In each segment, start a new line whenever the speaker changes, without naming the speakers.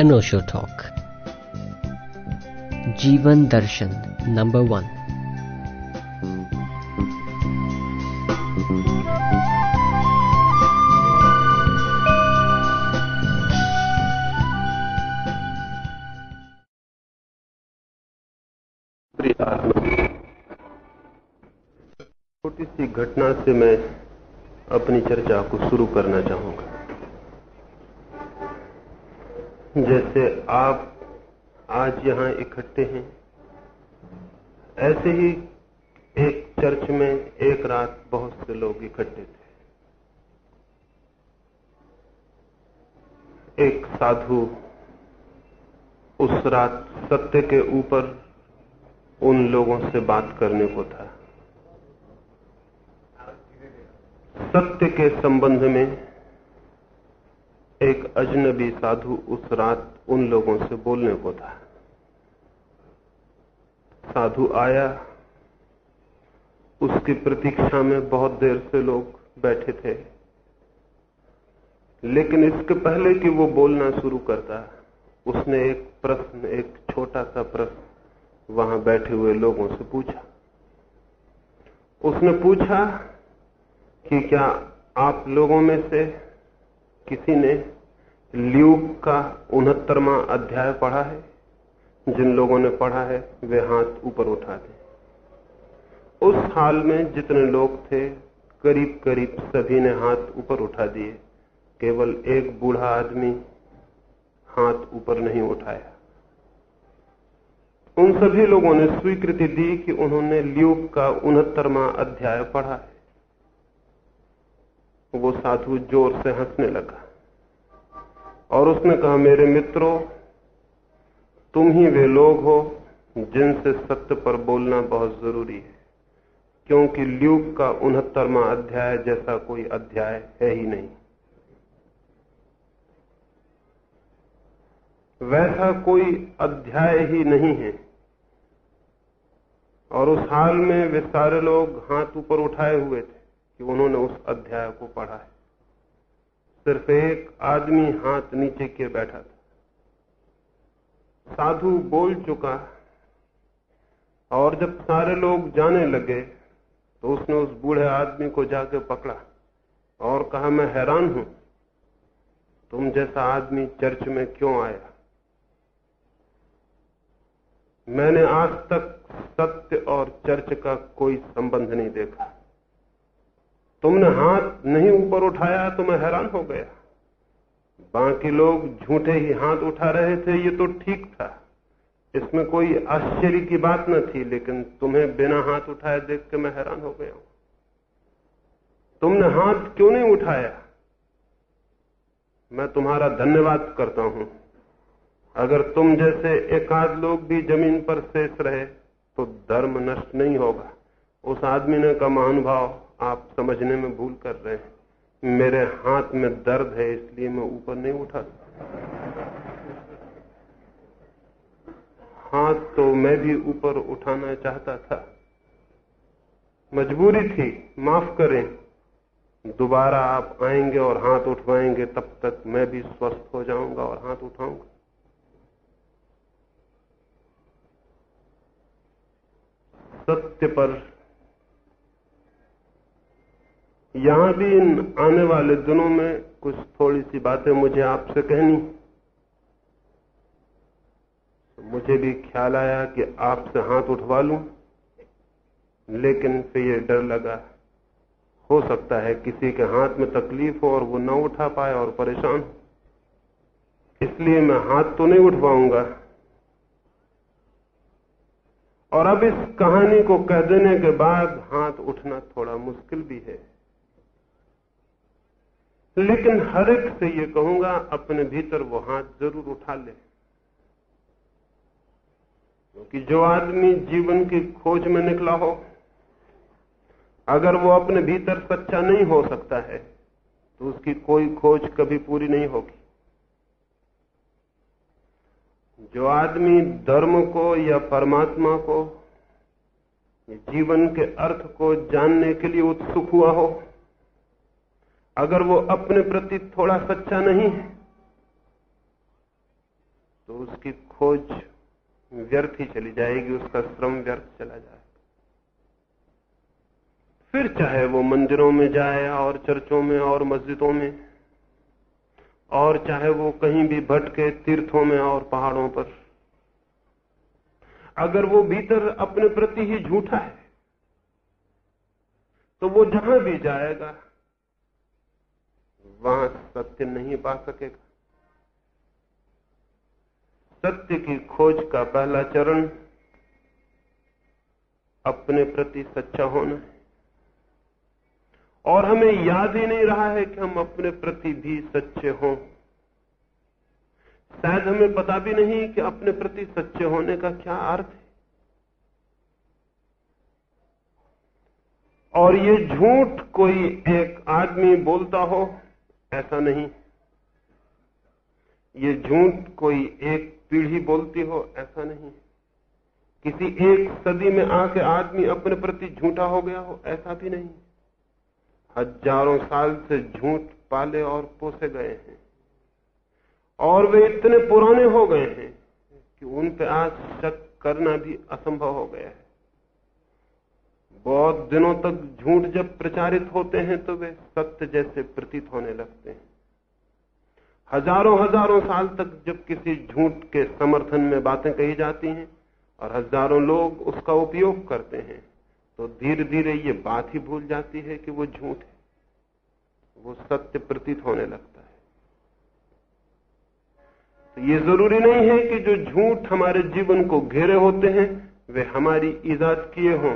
अनोशो talk जीवन दर्शन number one
छोटी सी घटना से मैं अपनी चर्चा को शुरू करना चाहूँगा। जैसे आप आज यहाँ इकट्ठे हैं। ऐसे ही एक चर्च में एक रात बहुत से लोग इकट्ठे थे। एक साधु उस रात सत्य के ऊपर उन लोगों से बात करने को था। सत्य के संबंध में एक अजनबी साधु उस रात उन लोगों से बोलने को था। साधु आया। उसकी प्रतीक्षा में बहुत देर से लोग बैठे थे। लेकिन इसके पहले कि वो बोलना शुरू करता, उसने एक प्रश्न, एक छोटा सा प्रश्न वहाँ बैठे हुए लोगों से पूछा। उसने पूछा कि क्या आप लोगों में से किसी ने ल्यूक का उनहत्तरवा अध्याय पढ़ा है? जिन लोगों ने पढ़ा है, वे हाथ ऊपर उठा दें उस हाल में जितने लोग थे करीब करीब सभी ने हाथ ऊपर उठा दिए। केवल एक बूढ़ा आदमी हाथ ऊपर नहीं उठाया। उन सभी लोगों ने स्वीकृति दी कि उन्होंने ल्यूक का उनहत्तरवा अध्याय पढ़ा है। वो साधु ज़ोर से हंसने लगा और उसने कहा, मेरे मित्रों, तुम ही वे लोग हो जिनसे सत्य पर बोलना बहुत ज़रूरी है, क्योंकि ल्यूक का उनहत्तरवा अध्याय जैसा कोई अध्याय है ही नहीं। वैसा कोई अध्याय ही नहीं है। और उस हाल में वे सारे लोग हाथ ऊपर उठाए हुए थे। कि उन्होंने उस अध्याय को पढ़ा है। सिर्फ़ एक आदमी हाथ नीचे किए बैठा था। साधु बोल चुका और जब सारे लोग जाने लगे तो उसने उस बूढ़े आदमी को जाके पकड़ा और कहा, मैं हैरान हूँ। तुम जैसा आदमी चर्च में क्यों आया? मैंने आज तक सत्य और चर्च का कोई संबंध नहीं देखा। तुमने हाथ नहीं ऊपर उठाया तो मैं हैरान हो गया। बाकी लोग झूठे ही हाथ उठा रहे थे, ये तो ठीक था। इसमें कोई आश्चर्य की बात न थी, लेकिन तुम्हें बिना हाथ उठाए देख के मैं हैरान हो गया हूँ। तुमने हाथ क्यों नहीं उठाया? मैं तुम्हारा धन्यवाद करता हूँ। अगर तुम जैसे एकाध लोग भी ज़मीन पर शेष रहे तो धर्म नष्ट नहीं होगा। उस आदमी ने का महानुभाव आप समझने में भूल कर रहे हैं। मेरे हाथ में दर्द है, इसलिए मैं ऊपर नहीं उठा हाथ तो मैं भी ऊपर उठाना चाहता था। मजबूरी थी, माफ़ करें। दोबारा आप आएँगे और हाथ उठवाएँगे, तब तक मैं भी स्वस्थ हो जाऊँगा और हाथ उठाऊँगा। सत्य पर यहाँ भी इन आने वाले दिनों में कुछ थोड़ी सी बातें मुझे आपसे कहनी। मुझे भी ख्याल आया कि आपसे हाथ उठवा लूँ, लेकिन फिर यह डर लगा, हो सकता है किसी के हाथ में तकलीफ़ हो और वो न उठा पाए और परेशान इसलिए मैं हाथ तो नहीं उठवाऊँगा। और अब इस कहानी को कह देने के बाद हाथ उठना थोड़ा मुश्किल भी है। लेकिन हर एक से ये कहूँगा, अपने भीतर वो हाथ ज़रूर उठा ले। क्योंकि जो आदमी जीवन की खोज में निकला हो, अगर वो अपने भीतर सच्चा नहीं हो सकता है तो उसकी कोई खोज कभी पूरी नहीं होगी। जो आदमी धर्म को या परमात्मा को जीवन के अर्थ को जानने के लिए उत्सुक हुआ हो अगर वो अपने प्रति थोड़ा सच्चा नहीं है तो उसकी खोज व्यर्थ ही चली जाएगी, उसका श्रम व्यर्थ चला जाएगा। फिर चाहे वो मंदिरों में जाए, और चर्चों में, और मस्जिदों में, और चाहे वो कहीं भी भटके तीर्थों में, और पहाड़ों पर, अगर वो भीतर अपने प्रति ही झूठा है तो वो जहाँ भी जाएगा वहाँ सत्य नहीं पा सकेगा। सत्य की खोज का पहला चरण अपने प्रति सच्चा होना है। और हमें याद ही नहीं रहा है कि हम अपने प्रति भी सच्चे हों। शायद हमें पता भी नहीं कि अपने प्रति सच्चे होने का क्या अर्थ है। और ये झूठ कोई एक आदमी बोलता हो ऐसा नहीं। ये झूठ कोई एक पीढ़ी बोलती हो, ऐसा नहीं। किसी एक सदी में आके आदमी अपने प्रति झूठा हो गया हो, ऐसा भी नहीं। हज़ारों साल से झूठ पाले और पोसे गए हैं। और वे इतने पुराने हो गए हैं कि उन पर आज शक करना भी असंभव हो गया है। बहुत दिनों तक झूठ जब प्रचारित होते हैं तो वे सत्य जैसे प्रतीत होने लगते हैं। हज़ारों हज़ारों साल तक जब किसी झूठ के समर्थन में बातें कही जाती हैं और हज़ारों लोग उसका उपयोग करते हैं तो धीरे धीरे ये बात ही भूल जाती है कि वो झूठ है। वो सत्य प्रतीत होने लगता है। तो ये ज़रूरी नहीं है कि जो झूठ हमारे जीवन को घेरे होते हैं, वे हमारी ईजाद किए हों।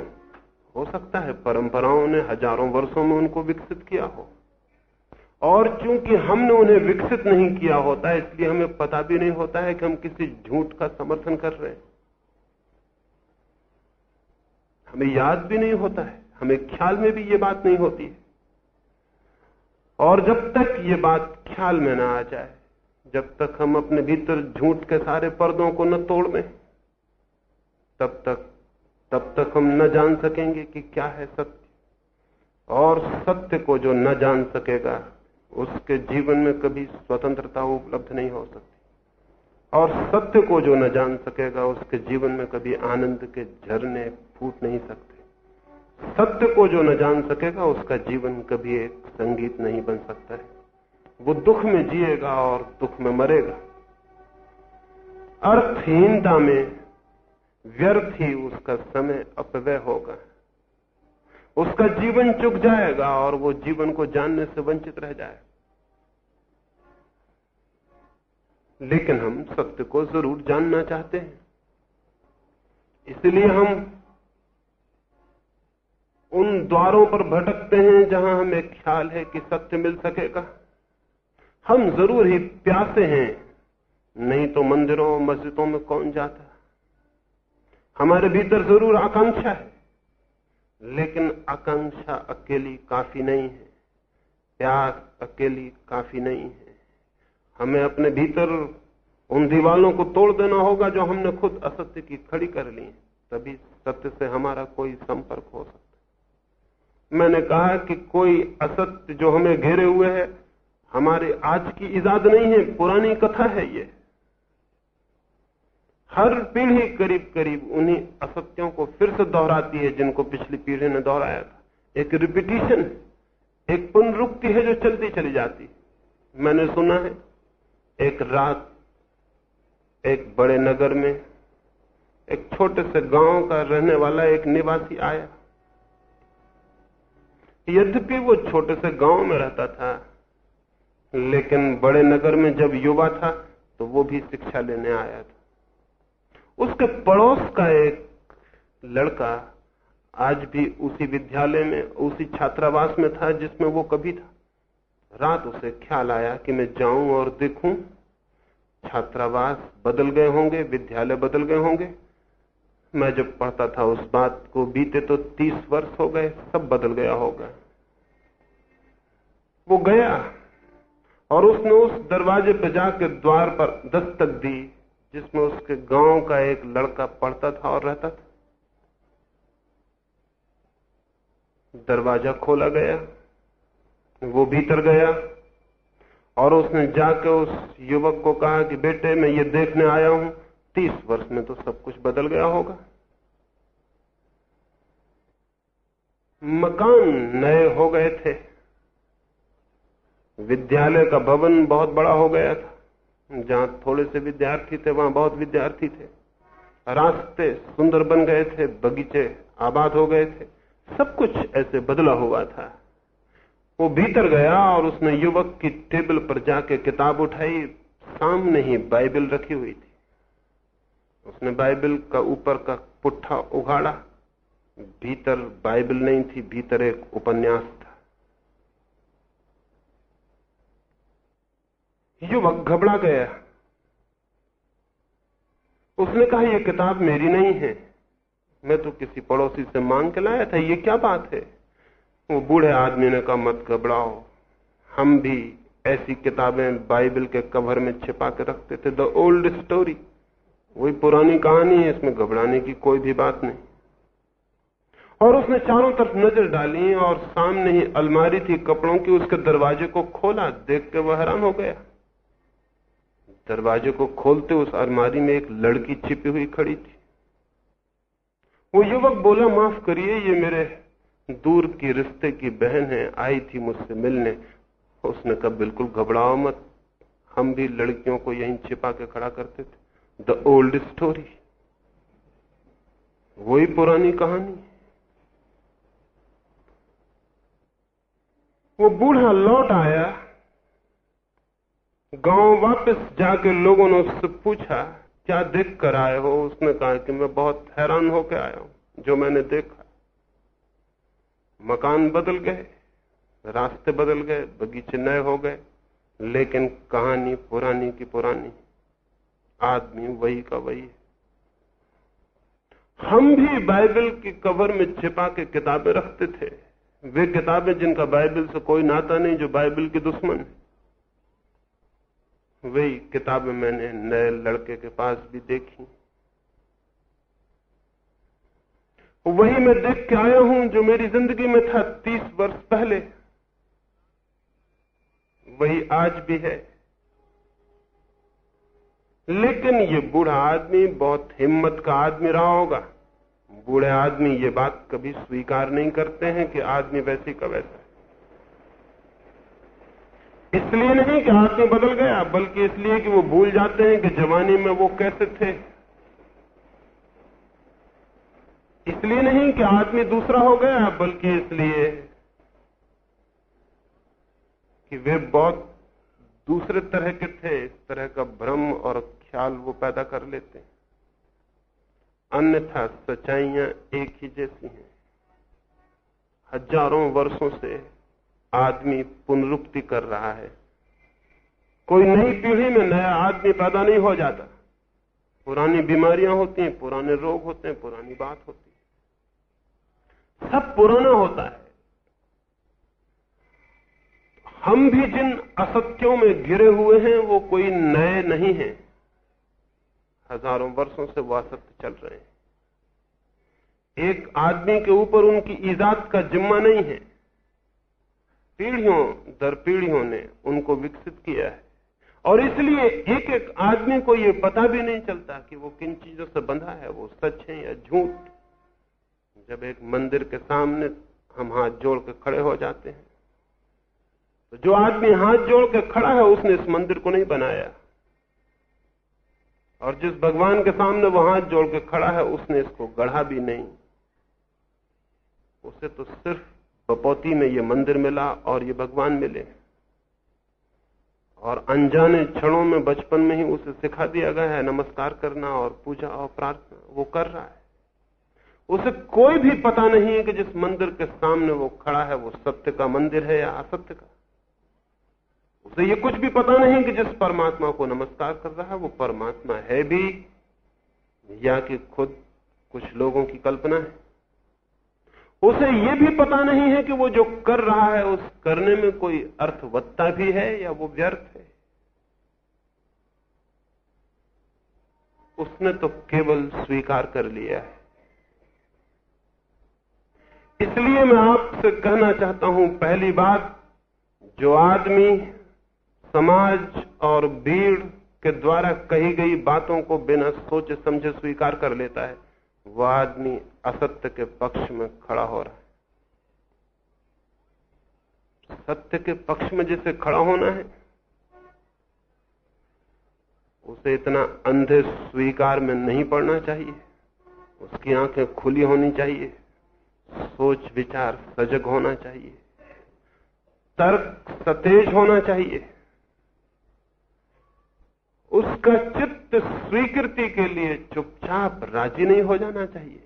हो सकता है परंपराओं ने हज़ारों वर्षों में उनको विकसित किया हो। और चूँकि हमने उन्हें विकसित नहीं किया होता है इसलिए हमें पता भी नहीं होता है कि हम किसी झूठ का समर्थन कर रहे हैं। हमें याद भी नहीं होता है, हमें ख्याल में भी ये बात नहीं होती है। और जब तक ये बात ख्याल में ना आ जाए, जब तक हम अपने भीतर झूठ के सारे पर्दों को न तोड़ दें, तब तक तब तक हम न जान सकेंगे कि क्या है सत्य। और सत्य को जो न जान सकेगा, उसके जीवन में कभी स्वतंत्रता उपलब्ध नहीं हो सकती। और सत्य को जो न जान सकेगा, उसके जीवन में कभी आनंद के झरने फूट नहीं सकते। सत्य को जो न जान सकेगा, उसका जीवन कभी एक संगीत नहीं बन सकता है। वो दुख में जिएगा और दुख में मरेगा। अर्थहीनता में व्यर्थ ही उसका समय अपव्यय होगा। उसका जीवन चुक जाएगा और वो जीवन को जानने से वंचित रह जाए लेकिन हम सत्य को ज़रूर जानना चाहते हैं। इसलिए हम उन द्वारों पर भटकते हैं जहाँ हमें ख्याल है कि सत्य मिल सकेगा। हम ज़रूर ही प्यासे हैं, नहीं तो मंदिरों मस्जिदों में कौन जाता? हमारे भीतर ज़रूर आकांक्षा है। लेकिन आकांक्षा अकेली काफ़ी नहीं है। प्यास अकेली काफ़ी नहीं है। हमें अपने भीतर उन दीवालों को तोड़ देना होगा जो हमने खुद असत्य की खड़ी कर ली है। तभी सत्य से हमारा कोई संपर्क हो सकता मैंने कहा कि कोई असत्य जो हमें घेरे हुए है, हमारे आज की इजाद नहीं है, पुरानी कथा है ये। हर पीढ़ी करीब करीब उन्हीं असत्यों को फिर से दोहराती है जिनको पिछली पीढ़ी ने दोहराया था। एक रिपीटिशन एक पुनरुक्ति है जो चलती चली जाती। मैंने सुना है, एक रात, एक बड़े नगर में, एक छोटे से गाँव का रहने वाला एक निवासी आया। यद्यपि वो छोटे से गाँव में रहता था, लेकिन बड़े नगर में जब युवा था तो वो भी शिक्षा लेने आया था। उसके पड़ोस का एक लड़का आज भी उसी विद्यालय में, उसी छात्रावास में था जिसमें वो कभी था। रात उसे ख्याल आया कि मैं जाऊँ और देखूँ। छात्रावास बदल गए होंगे, विद्यालय बदल गए होंगे। मैं जब पढ़ता था उस बात को बीते तो तीस वर्ष हो गए, सब बदल गया होगा। वो गया और उसने उस दरवाजे पर जाकर द्वार पर दस्तक दी। जिसमें उसके गाँव का एक लड़का पढ़ता था और रहता था। दरवाज़ा खोला गया, वो भीतर गया और उसने जाके उस युवक को कहा कि, बेटे, मैं ये देखने आया हूँ, तीस वर्ष में तो सब कुछ बदल गया होगा। मकान नए हो गए थे, विद्यालय का भवन बहुत बड़ा हो गया था। जहाँ थोड़े से विद्यार्थी थे, वहाँ बहुत विद्यार्थी थे। रास्ते सुंदर बन गए थे, बगीचे आबाद हो गए थे। सब कुछ ऐसे बदला हुआ था। वो भीतर गया और उसने युवक की टेबल पर जाके किताब उठाई। सामने ही बाइबल रखी हुई थी। उसने बाइबल का ऊपर का पुट्ठा उगाड़ा भीतर बाइबल नहीं थी, भीतर एक उपन्यास था युवक घबरा गया उसने कहा, यह किताब मेरी नहीं है। मैं तो किसी पड़ोसी से मांग के लाया था, ये क्या बात है? वो बूढ़े आदमी ने कहा, मत घबराओ। हम भी ऐसी किताबें बाइबल के कवर में छिपा के रखते थे, द ओल्ड स्टोरी। वही पुरानी कहानी है, इसमें घबराने की कोई भी बात नहीं। और उसने चारों तरफ़ नज़र डाली और सामने ही अलमारी थी कपड़ों की, उसके दरवाजे को खोला, देख के वह हैरान हो गया। दरवाजे को खोलते उस अलमारी में एक लड़की छिपी हुई खड़ी थी। वो युवक बोला, माफ़ करिए, ये मेरे दूर की रिश्ते की बहन है, आई थी मुझसे मिलने। उसने कहा, बिल्कुल घबराओ मत, हम भी लड़कियों को यहीं छिपा के खड़ा करते थे। द ओल्ड स्टोरी वही पुरानी कहानी। वो बूढ़ा लौट आया। गाँव वापस जाके लोगों ने उससे पूछा, क्या देख कर आए हो? उसने कहा कि मैं बहुत हैरान होकर आया हूँ, जो मैंने देखा। मकान बदल गए, रास्ते बदल गए, बगीचे नए हो गए, लेकिन कहानी पुरानी की पुरानी। आदमी वही का वही है। हम भी बाइबल की कवर में छिपा के किताबें रखते थे। वे किताबें जिनका बाइबल से कोई नाता नहीं, जो बाइबल के दुश्मन है। वही किताबें मैंने नए लड़के के पास भी देखी। वही मैं देख के आया हूँ जो मेरी ज़िंदगी में था तीस वर्ष पहले। वही आज भी है। लेकिन ये बूढ़ा आदमी बहुत हिम्मत का आदमी रहा होगा। बूढ़े आदमी ये बात कभी स्वीकार नहीं करते हैं कि आदमी वैसी का वैसा इसलिए नहीं कि आदमी बदल गया, बल्कि इसलिए कि वो भूल जाते हैं कि जवानी में वो कैसे थे। इसलिए नहीं कि आदमी दूसरा हो गया, बल्कि इसलिए कि वे बहुत दूसरे तरह के थे, इस तरह का भ्रम और ख्याल वो पैदा कर लेते हैं। अन्यथा सच्चाइयाँ एक ही जैसी हैं, हज़ारों वर्षों से। आदमी पुनरुक्ति कर रहा है। कोई नई पीढ़ी में नया आदमी पैदा नहीं हो जाता। पुरानी बीमारियाँ होती हैं, पुराने रोग होते हैं, पुरानी बात होती है। सब पुराना होता है। हम भी जिन असत्यों में घिरे हुए हैं, वो कोई नए नहीं हैं। हज़ारों वर्षों से वो असत्य चल रहे हैं। एक आदमी के ऊपर उनकी ईजाद का जिम्मा नहीं है। पीढ़ियों दर पीढ़ियों ने उनको विकसित किया है। और इसलिए एक एक आदमी को यह पता भी नहीं चलता कि वो किन चीज़ों से बंधा है, वो सच है या झूठ। जब एक मंदिर के सामने हम हाथ जोड़ के खड़े हो जाते हैं तो जो आदमी हाथ जोड़ के खड़ा है, उसने इस मंदिर को नहीं बनाया। और जिस भगवान के सामने वो हाथ जोड़ के खड़ा है, उसने इसको गढ़ा भी नहीं। उसे तो सिर्फ़ बपौती में ये मंदिर मिला और ये भगवान मिले। और अनजाने क्षणों में बचपन में ही उसे सिखा दिया गया है, नमस्कार करना और पूजा और प्रार्थना, वो कर रहा है। उसे कोई भी पता नहीं है कि जिस मंदिर के सामने वो खड़ा है, वो सत्य का मंदिर है या असत्य का। उसे ये कुछ भी पता नहीं कि जिस परमात्मा को नमस्कार कर रहा है, वो परमात्मा है भी, या कि खुद कुछ लोगों की कल्पना है। उसे यह भी पता नहीं है कि वो जो कर रहा है, उस करने में कोई अर्थवत्ता भी है या वो व्यर्थ है? उसने तो केवल स्वीकार कर लिया है। इसलिए मैं आपसे कहना चाहता हूँ, पहली बात, जो आदमी समाज और भीड़ के द्वारा कही गई बातों को बिना सोचे समझे स्वीकार कर लेता है वह आदमी असत्य के पक्ष में खड़ा हो रहा है। सत्य के पक्ष में जिसे खड़ा होना है, उसे इतना अंधे स्वीकार में नहीं पड़ना चाहिए। उसकी आँखें खुली होनी चाहिए। सोच, विचार सजग होना चाहिए। तर्क सतेज होना चाहिए। उसका चित्त स्वीकृति के लिए चुपचाप राज़ी नहीं हो जाना चाहिए।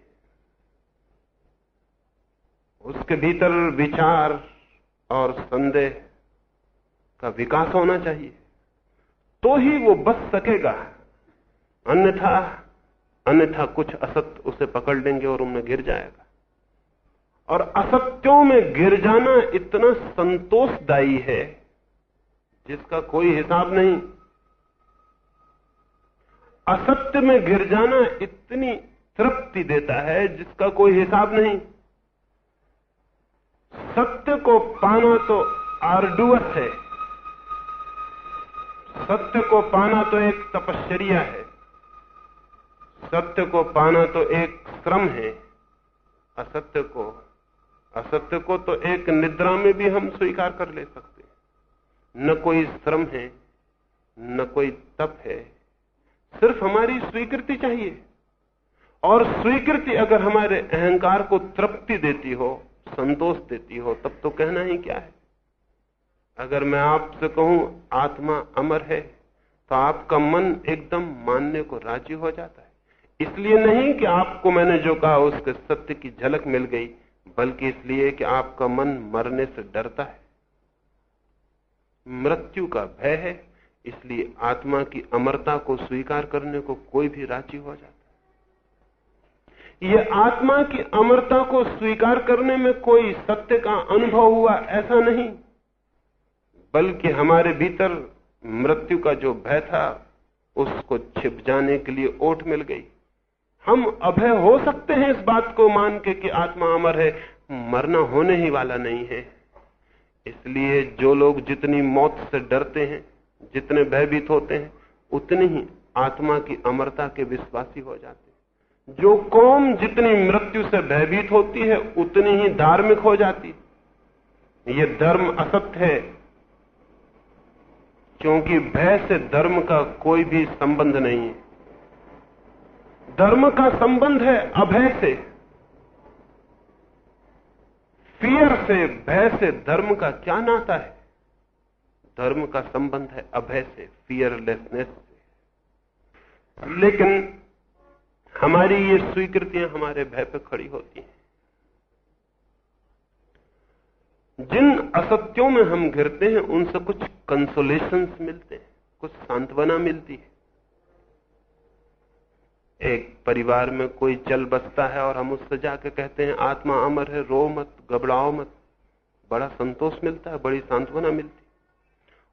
उसके भीतर विचार और संदेह का विकास होना चाहिए। तो ही वो बच सकेगा। अन्यथा अन्यथा कुछ असत्य उसे पकड़ लेंगे और उनमें गिर जाएगा। और असत्यों में गिर जाना इतना संतोषदायी है, जिसका कोई हिसाब नहीं। असत्य में गिर जाना इतनी तृप्ति देता है, जिसका कोई हिसाब नहीं। सत्य को पाना तो आर्डुअस है। सत्य को पाना तो एक तपश्चर्या है। सत्य को पाना तो एक श्रम है। असत्य को असत्य को तो एक निद्रा में भी हम स्वीकार कर ले सकते न कोई श्रम है, न कोई तप है। सिर्फ़ हमारी स्वीकृति चाहिए। और स्वीकृति अगर हमारे अहंकार को तृप्ति देती हो, संतोष देती हो, तब तो कहना ही क्या है? अगर मैं आपसे कहूँ, आत्मा अमर है तो आपका मन एकदम मानने को राज़ी हो जाता है। इसलिए नहीं कि आपको मैंने जो कहा, उसके सत्य की झलक मिल गई, बल्कि इसलिए कि आपका मन मरने से डरता है। मृत्यु का भय है इसलिए आत्मा की अमरता को स्वीकार करने को कोई भी राज़ी हो जाता यह आत्मा की अमरता को स्वीकार करने में कोई सत्य का अनुभव हुआ ऐसा नहीं, बल्कि हमारे भीतर मृत्यु का जो भय था, उसको छिप जाने के लिए ओट मिल गई। हम अभय हो सकते हैं इस बात को मान के कि आत्मा अमर है, मरना होने ही वाला नहीं है। इसलिए जो लोग जितनी मौत से डरते हैं जितने भयभीत होते हैं, उतनी ही आत्मा की अमरता के विश्वासी हो जाते हैं। जो कौम जितनी मृत्यु से भयभीत होती है, उतनी ही धार्मिक हो जाती ये धर्म असत्य है, क्योंकि भय से धर्म का कोई भी संबंध नहीं है। धर्म का संबंध है अभय से। फियर से, भय से धर्म का क्या नाता है? धर्म का संबंध है, अभय से फियरलेसनेस से। लेकिन हमारी ये स्वीकृतियाँ हमारे भय पर खड़ी होती हैं। जिन असत्यों में हम घिरते हैं, उनसे कुछ कंसोलेशन मिलते हैं, कुछ सांत्वना मिलती है। एक परिवार में कोई चल बसता है और हम उससे जाके कहते हैं, आत्मा अमर है, रो मत, घबराओ मत। बड़ा संतोष मिलता है, बड़ी सांत्वना मिलती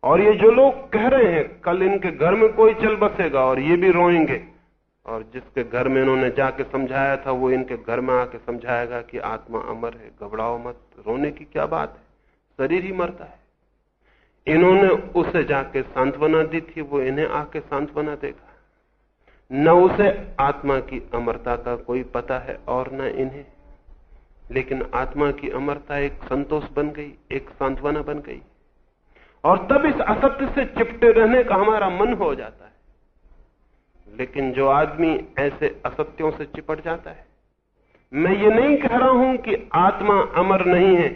और ये जो लोग कह रहे हैं, कल इनके घर में कोई चल बसेगा और ये भी रोएँगे। और जिसके घर में इन्होंने जाके समझाया था, वो इनके घर में आके समझाएगा कि आत्मा अमर है, घबराओ मत, रोने की क्या बात है? शरीर ही मरता है। इन्होंने उसे जाके सांत्वना दी थी, वो इन्हें आके सांत्वना देगा। न उसे आत्मा की अमरता का कोई पता है और न इन्हें। लेकिन आत्मा की अमरता एक संतोष बन गई, एक सांत्वना बन गई। और तब इस असत्य से चिपटे रहने का हमारा मन हो जाता है। लेकिन जो आदमी ऐसे असत्यों से चिपट जाता है, मैं ये नहीं कह रहा हूँ कि आत्मा अमर नहीं है।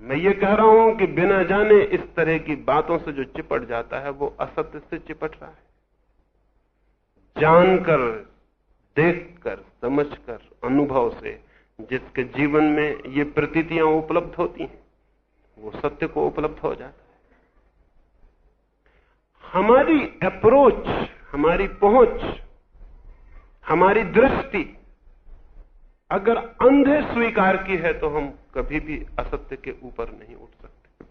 मैं ये कह रहा हूँ कि बिना जाने इस तरह की बातों से जो चिपट जाता है, वो असत्य से चिपट रहा है। जानकर, देखकर, समझकर, अनुभव से जिसके जीवन में ये प्रतीतियाँ उपलब्ध होती हैं, वो सत्य को उपलब्ध हो जाता है। हमारी अप्रोच हमारी पहुँच, हमारी दृष्टि अगर अंधे स्वीकार की है तो हम कभी भी असत्य के ऊपर नहीं उठ सकते।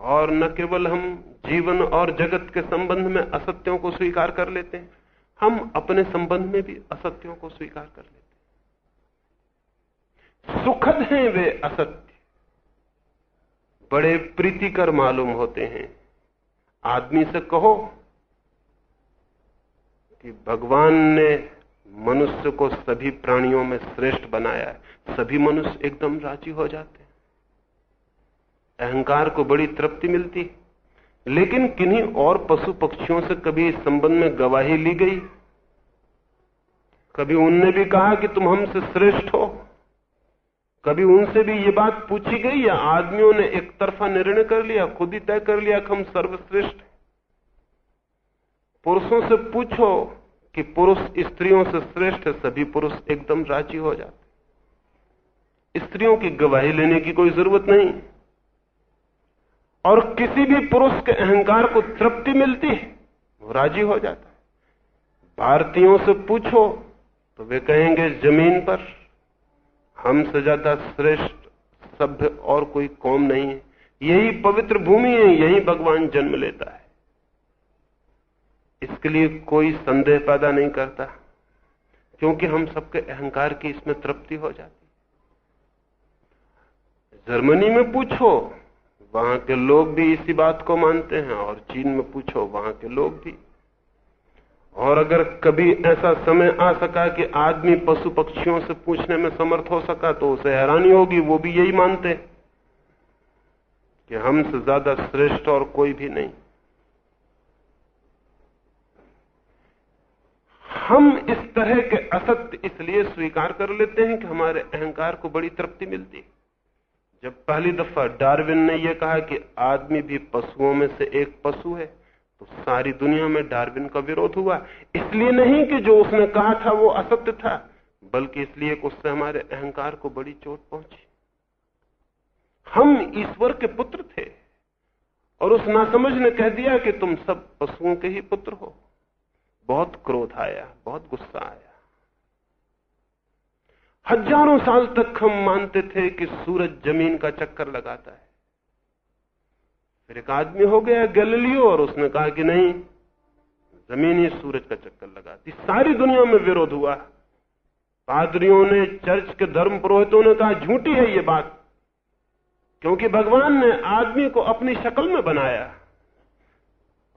और न केवल हम जीवन और जगत के संबंध में असत्यों को स्वीकार कर लेते हैं, हम अपने संबंध में भी असत्यों को स्वीकार कर लेते हैं। सुखद हैं वे असत्य। बड़े प्रीतिकर मालूम होते हैं। आदमी से कहो कि भगवान ने मनुष्य को सभी प्राणियों में श्रेष्ठ बनाया है। सभी मनुष्य एकदम राज़ी हो जाते हैं। अहंकार को बड़ी तृप्ति मिलती लेकिन किन्हीं और पशु पक्षियों से कभी इस संबंध में गवाही ली गई? कभी उनने भी कहा कि तुम हमसे श्रेष्ठ हो? कभी उनसे भी ये बात पूछी गई, या आदमियों ने एक तरफा निर्णय कर लिया, खुद ही तय कर लिया कि हम सर्वश्रेष्ठ पुरुषों से पूछो कि पुरुष स्त्रियों से श्रेष्ठ है, सभी पुरुष एकदम राज़ी हो जाते स्त्रियों की गवाही लेने की कोई ज़रूरत नहीं। और किसी भी पुरुष के अहंकार को तृप्ति मिलती है, वो राज़ी हो जाता भारतीयों से पूछो तो वे कहेंगे, ज़मीन पर। हमसे ज़्यादा श्रेष्ठ सभ्य और कोई कौम नहीं है। यही पवित्र भूमि है, यही भगवान जन्म लेता है। इसके लिए कोई संदेह पैदा नहीं करता, क्योंकि हम सबके अहंकार की इसमें तृप्ति हो जाती जर्मनी में पूछो, वहाँ के लोग भी इसी बात को मानते हैं, और चीन में पूछो, वहाँ के लोग भी। और अगर कभी ऐसा समय आ सका कि आदमी पशु पक्षियों से पूछने में समर्थ हो सका तो उसे हैरानी होगी, वो भी यही मानते कि हमसे ज़्यादा श्रेष्ठ और कोई भी नहीं। हम इस तरह के असत्य इसलिए स्वीकार कर लेते हैं कि हमारे अहंकार को बड़ी तृप्ति मिलती जब पहली दफ़ा डार्विन ने यह कहा कि आदमी भी पशुओं में से एक पशु है सारी दुनिया में डार्विन का विरोध हुआ। इसलिए नहीं कि जो उसने कहा था वो असत्य था, बल्कि इसलिए उससे हमारे अहंकार को बड़ी चोट पहुँची। हम ईश्वर के पुत्र थे, और उस नासमझ ने कह दिया कि तुम सब पशुओं के ही पुत्र हो। बहुत क्रोध आया, बहुत गुस्सा आया। हज़ारों साल तक हम मानते थे कि सूरज ज़मीन का चक्कर लगाता है। फिर एक आदमी हो गया गैलीलियो और उसने कहा कि नहीं, ज़मीन ही सूरज का चक्कर लगाती। सारी दुनिया में विरोध हुआ। पादरियों ने, चर्च के धर्म पुरोहितों ने कहा, झूठी है ये बात। क्योंकि भगवान ने आदमी को अपनी शक्ल में बनाया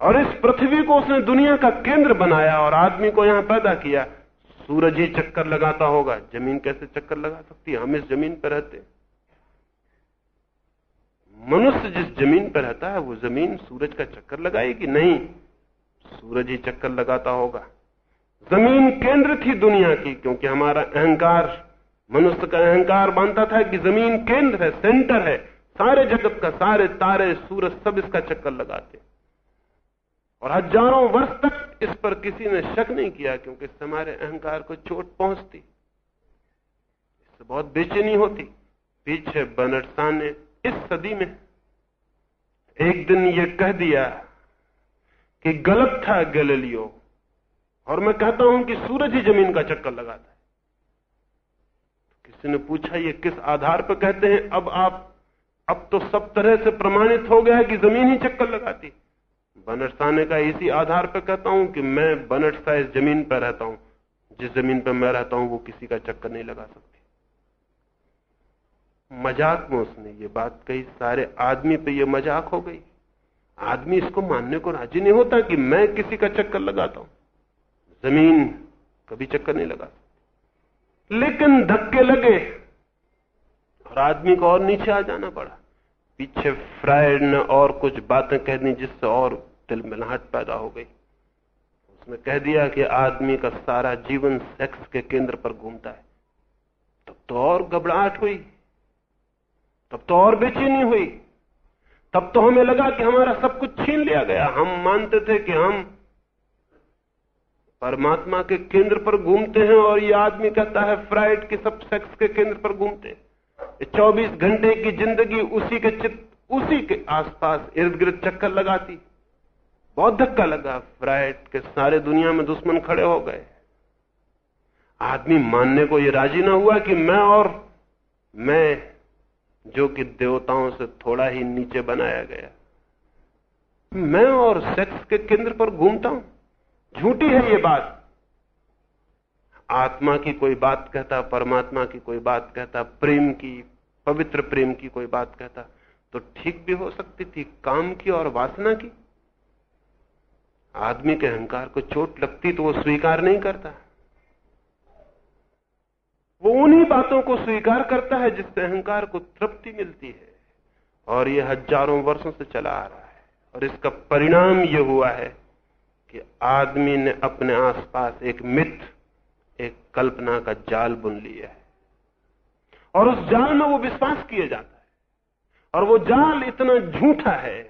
और इस पृथ्वी को उसने दुनिया का केंद्र बनाया और आदमी को यहाँ पैदा किया। सूरज ही चक्कर लगाता होगा। ज़मीन कैसे चक्कर लगा सकती? है हम इस ज़मीन पर रहते। मनुष्य जिस ज़मीन पर रहता है, वो ज़मीन सूरज का चक्कर लगाएगी? नहीं। सूरज ही चक्कर लगाता होगा। ज़मीन केंद्र थी दुनिया की, क्योंकि हमारा अहंकार, मनुष्य का अहंकार मानता था कि ज़मीन केंद्र है, सेंटर है। सारे जगत का सारे तारे, सूरज सब इसका चक्कर लगाते। और हज़ारों वर्ष तक इस पर किसी ने शक नहीं किया, क्योंकि इससे हमारे अहंकार को चोट पहुँचती। इससे बहुत बेचैनी होती। पीछे बनटसा ने इस सदी में एक दिन ये कह दिया कि गलत था गैलीलियो। और मैं कहता हूँ कि सूरज ही ज़मीन का चक्कर लगाता है किसी ने पूछा, ये किस आधार पर कहते हैं? अब आप, अब तो सब तरह से प्रमाणित हो गया है कि ज़मीन ही चक्कर लगाती। बनटसाने का इसी आधार पर कहता हूँ कि मैं बनटसा इस ज़मीन पर रहता हूँ। जिस ज़मीन पर मैं रहता हूँ, वो किसी का चक्कर नहीं लगा सकती। मज़ाक में उसने ये बात कही, सारे आदमी पे ये मज़ाक हो गई। आदमी इसको मानने को राज़ी नहीं होता कि मैं किसी का चक्कर लगाता हूँ। ज़मीन कभी चक्कर नहीं लगा लेकिन धक्के लगे और आदमी को और नीचे आ जाना पड़ा। पीछे फ्राइड ने और कुछ बातें कह दी जिससे और दिल मिलाहट पैदा हो गई। उसने कह दिया कि आदमी का सारा जीवन सेक्स के केंद्र पर घूमता है। तब तो और घबराहट हुई। तब तो और बेचैनी हुई। तब तो हमें लगा कि हमारा सब कुछ छीन लिया गया। हम मानते थे कि हम परमात्मा के केंद्र पर घूमते हैं और ये आदमी कहता है, फ्राइड के सब सेक्स के केंद्र पर घूमते हैं। 24 घंटे की ज़िंदगी उसी के चित्त उसी के आसपास इर्द गिर्द चक्कर लगाती। बहुत धक्का लगा। फ्राइड के सारे दुनिया में दुश्मन खड़े हो गए। आदमी मानने को यह राज़ी ना हुआ कि मैं और, मैं जो कि देवताओं से थोड़ा ही नीचे बनाया गया। मैं और सेक्स के केंद्र पर घूमता हूँ। झूठी है ये बात। आत्मा की कोई बात कहता, परमात्मा की कोई बात कहता, प्रेम की, पवित्र प्रेम की कोई बात कहता तो ठीक भी हो सकती थी काम की और वासना की। आदमी के अहंकार को चोट लगती तो वो स्वीकार नहीं करता। वो उन्हीं बातों को स्वीकार करता है जिससे अहंकार को तृप्ति मिलती है। और ये हज़ारों वर्षों से चला आ रहा है। और इसका परिणाम ये हुआ है कि आदमी ने अपने आसपास एक मिथ, एक कल्पना का जाल बुन लिया है। और उस जाल में वो विश्वास किया जाता है। और वो जाल इतना झूठा है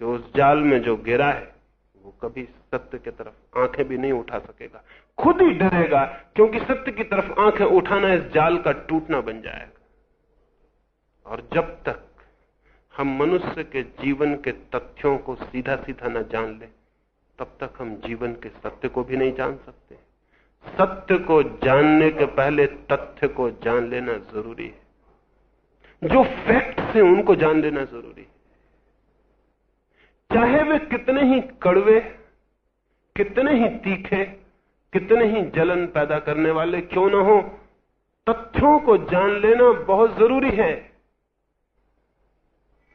कि उस जाल में जो गिरा है, वो कभी सत्य की तरफ़ आँखें भी नहीं उठा सकेगा। खुद ही डरेगा, क्योंकि सत्य की तरफ़ आँखें उठाना इस जाल का टूटना बन जाएगा। और जब तक हम मनुष्य के जीवन के तथ्यों को सीधा सीधा न जान ले, तब तक हम जीवन के सत्य को भी नहीं जान सकते। सत्य को जानने के पहले तथ्य को जान लेना ज़रूरी है। जो फैक्ट्स हैं उनको जान लेना ज़रूरी है। चाहे वे कितने ही कड़वे कितने ही तीखे, कितने ही जलन पैदा करने वाले क्यों ना हो, तथ्यों को जान लेना बहुत ज़रूरी है।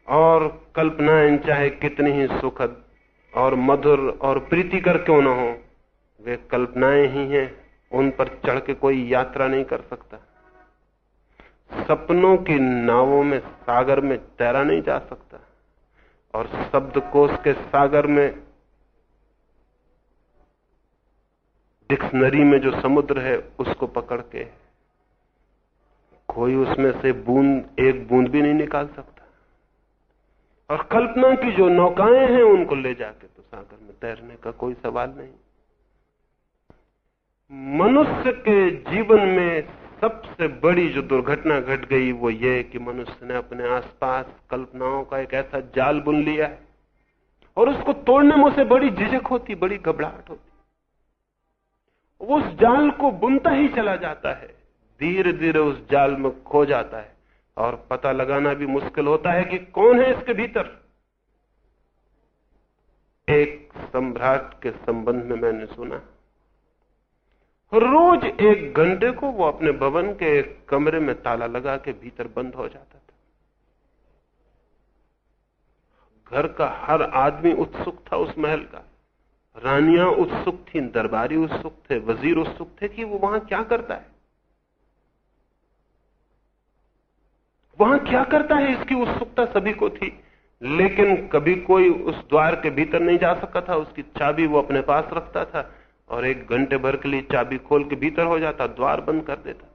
और कल्पनाएँ चाहे कितनी ही सुखद और मधुर और प्रीतिकर क्यों ना हो, वे कल्पनाएँ ही हैं, उन पर चढ़ के कोई यात्रा नहीं कर सकता। सपनों की नावों में, सागर में तैरा नहीं जा सकता, और शब्द कोश के सागर में डिक्शनरी में जो समुद्र है, उसको पकड़ के कोई उसमें से बूंद, एक बूंद भी नहीं निकाल सकता। और कल्पना की जो नौकाएँ हैं, उनको ले जाके तो सागर में तैरने का कोई सवाल नहीं। मनुष्य के जीवन में सबसे बड़ी जो दुर्घटना घट गई, वो ये कि मनुष्य ने अपने आसपास कल्पनाओं का एक ऐसा जाल बुन लिया है, और उसको तोड़ने में उसे बड़ी झिझक होती, बड़ी घबराहट होती। उस जाल को बुनता ही चला जाता है। धीरे धीरे उस जाल में खो जाता है और पता लगाना भी मुश्किल होता है कि कौन है इसके भीतर। एक सम्राट के संबंध में मैंने सुना। रोज एक घंटे को वो अपने भवन के एक कमरे में ताला लगा के भीतर बंद हो जाता था। घर का हर आदमी उत्सुक था उस महल का। रानियाँ उत्सुक थी, दरबारी उत्सुक थे, वज़ीर उत्सुक थे कि वो वहाँ क्या करता है। वहाँ क्या करता है इसकी उत्सुकता सभी को थी, लेकिन कभी कोई उस द्वार के भीतर नहीं जा सकता था, उसकी चाबी वो अपने पास रखता था और एक घंटे भर के लिए चाबी खोल के भीतर हो जाता, द्वार बंद कर देता था।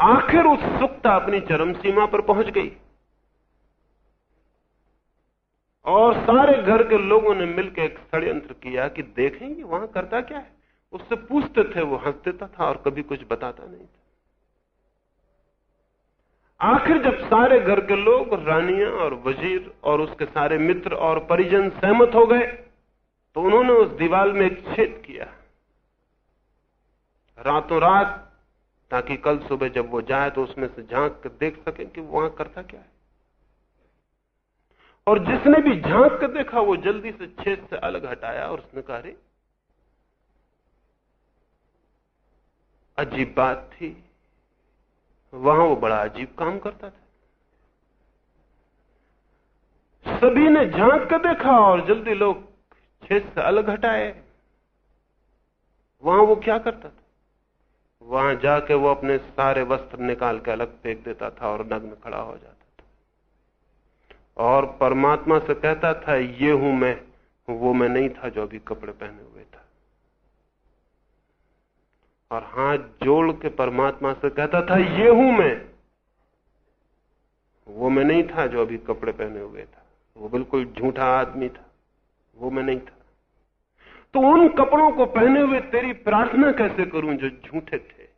आखिर उत्सुकता अपनी चरम सीमा पर पहुँच गई। और सारे घर के लोगों ने मिलकर एक षड्यंत्र किया कि देखेंगे वहाँ करता क्या है। उससे पूछते थे, वो हंस देता था और कभी कुछ बताता नहीं था। आखिर जब सारे घर के लोग, रानिया और वज़ीर और उसके सारे मित्र और परिजन सहमत हो गए तो उन्होंने उस दीवार में एक छेद किया। रातों रात, ताकि कल सुबह जब वो जाए तो उसमें से झाँक कर देख सके कि वहाँ करता क्या है। और जिसने भी झाँक कर देखा, वो जल्दी से छेद से अलग हटाया और उसने कहा रे अजीब बात थी। वहाँ वो बड़ा अजीब काम करता था। सभी ने झाँक कर देखा और जल्दी लोग छेद से अलग हटाए। वहाँ वो क्या करता था? वहाँ जाके वो अपने सारे वस्त्र निकाल के अलग फेंक देता था और नग्न खड़ा हो जाता और परमात्मा से कहता था, ये हूँ मैं। वो मैं नहीं था जो अभी कपड़े पहने हुए था। और हाथ जोड़ के परमात्मा से कहता था, ये हूँ मैं। वो मैं नहीं था जो अभी कपड़े पहने हुए था। वो बिल्कुल झूठा आदमी था। वो मैं नहीं था। तो उन कपड़ों को पहने हुए तेरी प्रार्थना कैसे करूँ जो झूठे थे?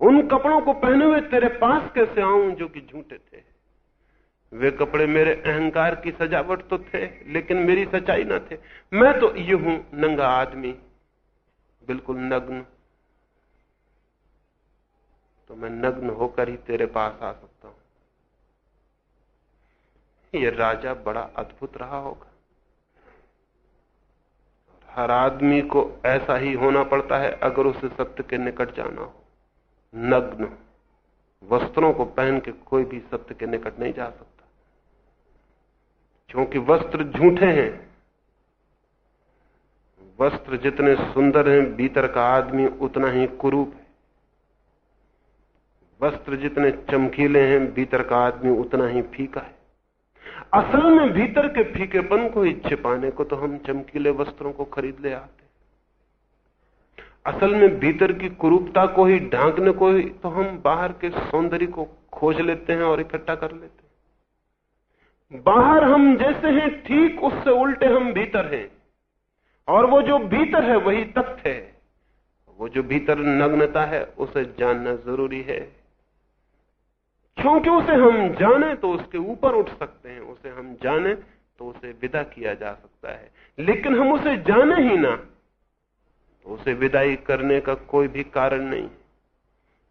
उन कपड़ों को पहने हुए तेरे पास कैसे आऊँ जो कि झूठे थे? वे कपड़े मेरे अहंकार की सजावट तो थे, लेकिन मेरी सच्चाई ना थे। मैं तो ये हूँ, नंगा आदमी, बिल्कुल नग्न। तो मैं नग्न होकर ही तेरे पास आ सकता हूँ। ये राजा बड़ा अद्भुत रहा होगा। हर आदमी को ऐसा ही होना पड़ता है अगर उसे सत्य के निकट जाना हो। नग्न, वस्त्रों को पहन के कोई भी सत्य के निकट नहीं जा सकता। क्योंकि वस्त्र झूठे हैं। वस्त्र जितने सुंदर हैं, भीतर का आदमी उतना ही कुरूप है। वस्त्र जितने चमकीले हैं, भीतर का आदमी उतना ही फीका है। असल में भीतर के फीकेपन को ही छिपाने को तो हम चमकीले वस्त्रों को खरीद ले आते हैं। असल में भीतर की कुरूपता को ही ढांकने को ही तो हम बाहर के सौंदर्य को खोज लेते हैं और इकट्ठा कर लेते हैं। बाहर हम जैसे हैं, ठीक उससे उल्टे हम भीतर हैं। और वो जो भीतर है, वही तथ्य है। वो जो भीतर नग्नता है, उसे जानना ज़रूरी है। क्योंकि उसे हम जाने तो उसके ऊपर उठ सकते हैं, उसे हम जाने तो उसे विदा किया जा सकता है। लेकिन हम उसे जाने ही ना तो उसे विदाई करने का कोई भी कारण नहीं।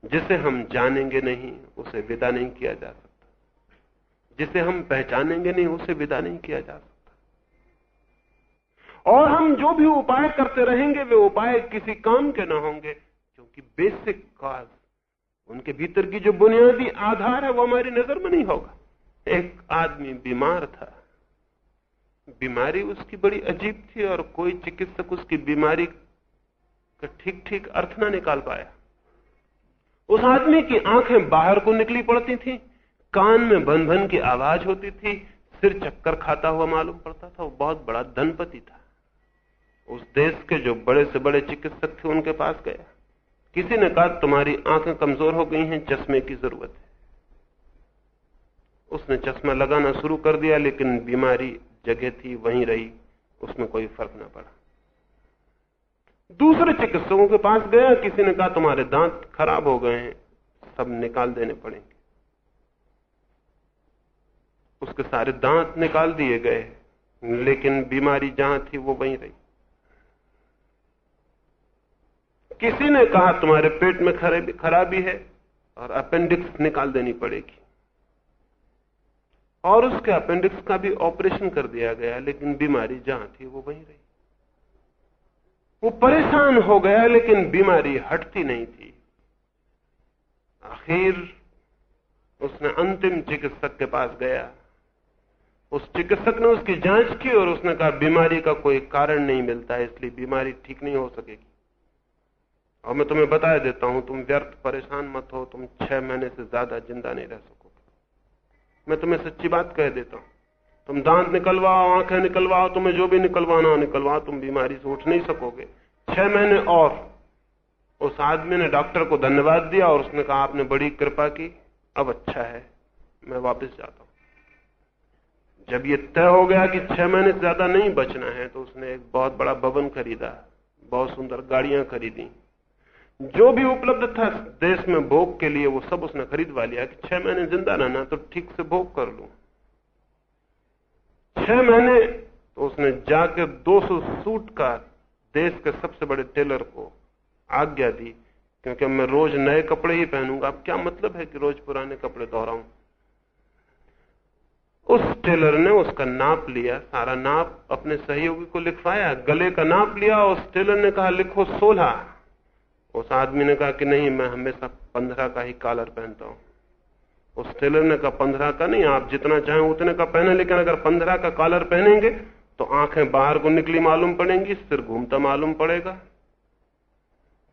जिसे हम जानेंगे नहीं, उसे विदा नहीं किया जा सकता। जिसे हम पहचानेंगे नहीं, उसे विदा नहीं किया जा सकता। और हम जो भी उपाय करते रहेंगे, वे उपाय किसी काम के ना होंगे, क्योंकि बेसिक काज, उनके भीतर की जो बुनियादी आधार है, वो हमारी नज़र में नहीं होगा। एक आदमी बीमार था। बीमारी उसकी बड़ी अजीब थी और कोई चिकित्सक उसकी बीमारी का ठीक ठीक अर्थ ना निकाल पाया। उस आदमी की आँखें बाहर को निकली पड़ती थी। कान में भन भन की आवाज़ होती थी, सिर चक्कर खाता हुआ मालूम पड़ता था, वो बहुत बड़ा धनपति था। उस देश के जो बड़े से बड़े चिकित्सक थे, उनके पास गया। किसी ने कहा, तुम्हारी आँखें कमज़ोर हो गई हैं, चश्मे की ज़रूरत है। उसने चश्मा लगाना शुरू कर दिया, लेकिन बीमारी जगह थी, वहीं रही, उसमें कोई फ़र्क ना पड़ा। दूसरे चिकित्सकों के पास गया, किसी ने कहा, तुम्हारे दांत खराब हो गए हैं, सब निकाल देने पड़ेंगे। उसके सारे दांत निकाल दिए गए, लेकिन बीमारी जहाँ थी वो वहीं रही। किसी ने कहा, तुम्हारे पेट में खराबी है और अपेंडिक्स निकाल देनी पड़ेगी। और उसके अपेंडिक्स का भी ऑपरेशन कर दिया गया, लेकिन बीमारी जहाँ थी वो वहीं रही। वो परेशान हो गया, लेकिन बीमारी हटती नहीं थी। आखिर उसने अंतिम चिकित्सक के पास गया। उस चिकित्सक ने उसकी जाँच की और उसने कहा, बीमारी का कोई कारण नहीं मिलता है, इसलिए बीमारी ठीक नहीं हो सकेगी। और मैं तुम्हें बता देता हूँ, तुम व्यर्थ परेशान मत हो, तुम छह महीने से ज़्यादा ज़िंदा नहीं रह सकोगे। मैं तुम्हें सच्ची बात कह देता हूँ, तुम दांत निकलवाओ, आँखें निकलवाओ, तुम्हें जो भी निकलवाना हो निकलवाओ, तुम बीमारी से उठ नहीं सकोगे। छह महीने और। उस आदमी ने डॉक्टर को धन्यवाद दिया और उसने कहा, आपने बड़ी कृपा की, अब अच्छा है, मैं वापस जाता हूँ। जब ये तय हो गया कि छह महीने से ज़्यादा नहीं बचना है तो उसने एक बहुत बड़ा भवन खरीदा, बहुत सुंदर गाड़ियाँ खरीदी। जो भी उपलब्ध था देश में भोग के लिए, वो सब उसने खरीदवा लिया कि छह महीने ज़िंदा रहना तो ठीक से भोग कर लू। छह महीने तो उसने जाकर 200 सूट का देश के सबसे बड़े टेलर को आज्ञा दी, क्योंकि मैं रोज नए कपड़े ही पहनूँगा। अब क्या मतलब है कि रोज पुराने कपड़े दोहराऊं? उस टेलर ने उसका नाप लिया, सारा नाप अपने सहयोगी को लिखवाया, गले का नाप लिया उस टेलर ने कहा, लिखो सोलह। उस आदमी ने कहा कि नहीं, मैं हमेशा पंद्रह का ही कॉलर पहनता हूँ। उस टेलर ने कहा, पंद्रह का नहीं, आप जितना चाहें उतने का पहने, लेकिन अगर पंद्रह का कॉलर पहनेंगे तो आँखें बाहर को निकली मालूम पड़ेंगी, सिर घूमता मालूम पड़ेगा,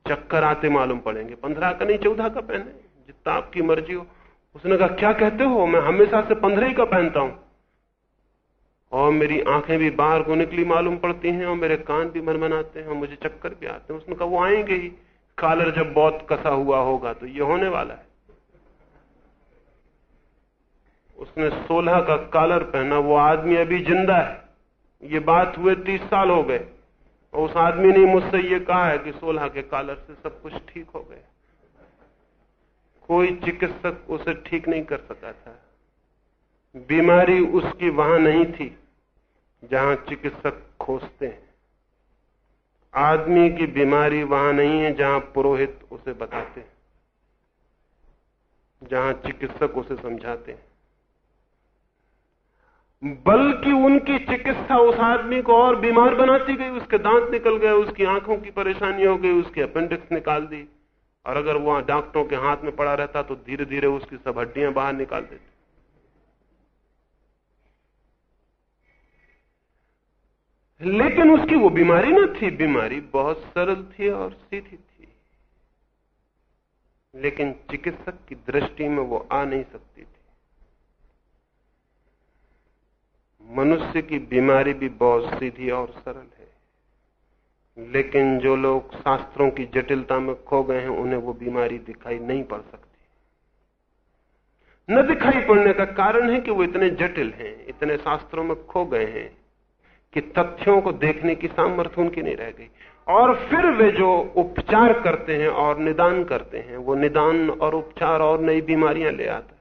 चक्कर आते मालूम पड़ेंगे। पंद्रह का नहीं, चौदह का पहने, जितना आपकी मर्ज़ी हो। उसने कहा, क्या कहते हो? मैं हमेशा से पंद्रह ही का पहनता हूँ। और मेरी आँखें भी बाहर को निकली मालूम पड़ती हैं और मेरे कान भी मनमनाते हैं और मुझे चक्कर भी आते हैं। उसने कहा, वो आएँगे ही। कॉलर जब बहुत कसा हुआ होगा तो ये होने वाला है। उसने सोलह का कॉलर पहना, वो आदमी अभी ज़िंदा है। ये बात हुए तीस साल हो गए और उस आदमी ने मुझसे ये कहा है कि सोलह के कालर से सब कुछ ठीक हो गया। कोई चिकित्सक उसे ठीक नहीं कर सका था। बीमारी उसकी वहाँ नहीं थी, जहाँ चिकित्सक खोजते हैं। आदमी की बीमारी वहाँ नहीं है, जहाँ पुरोहित उसे बताते हैं, जहाँ चिकित्सक उसे समझाते हैं। बल्कि उनकी चिकित्सा उस आदमी को और बीमार बनाती गई, उसके दांत निकल गए, उसकी आँखों की परेशानी हो गई, उसकी अपेंडिक्स निकाल दी। और अगर वहाँ डॉक्टरों के हाथ में पड़ा रहता तो धीरे धीरे उसकी सब हड्डियाँ बाहर निकाल देते। लेकिन उसकी वो बीमारी ना थी, बीमारी बहुत सरल थी और सीधी थी। लेकिन चिकित्सक की दृष्टि में वो आ नहीं सकती थी। मनुष्य की बीमारी भी बहुत सीधी और सरल है। लेकिन जो लोग शास्त्रों की जटिलता में खो गए हैं, उन्हें वो बीमारी दिखाई नहीं पड़ सकती। न दिखाई पड़ने का कारण है कि वो इतने जटिल हैं, इतने शास्त्रों में खो गए हैं, कि तथ्यों को देखने की सामर्थ्य उनकी नहीं रह गई। और फिर वे जो उपचार करते हैं और निदान करते हैं, वो निदान और उपचार और नई बीमारियाँ ले आता है।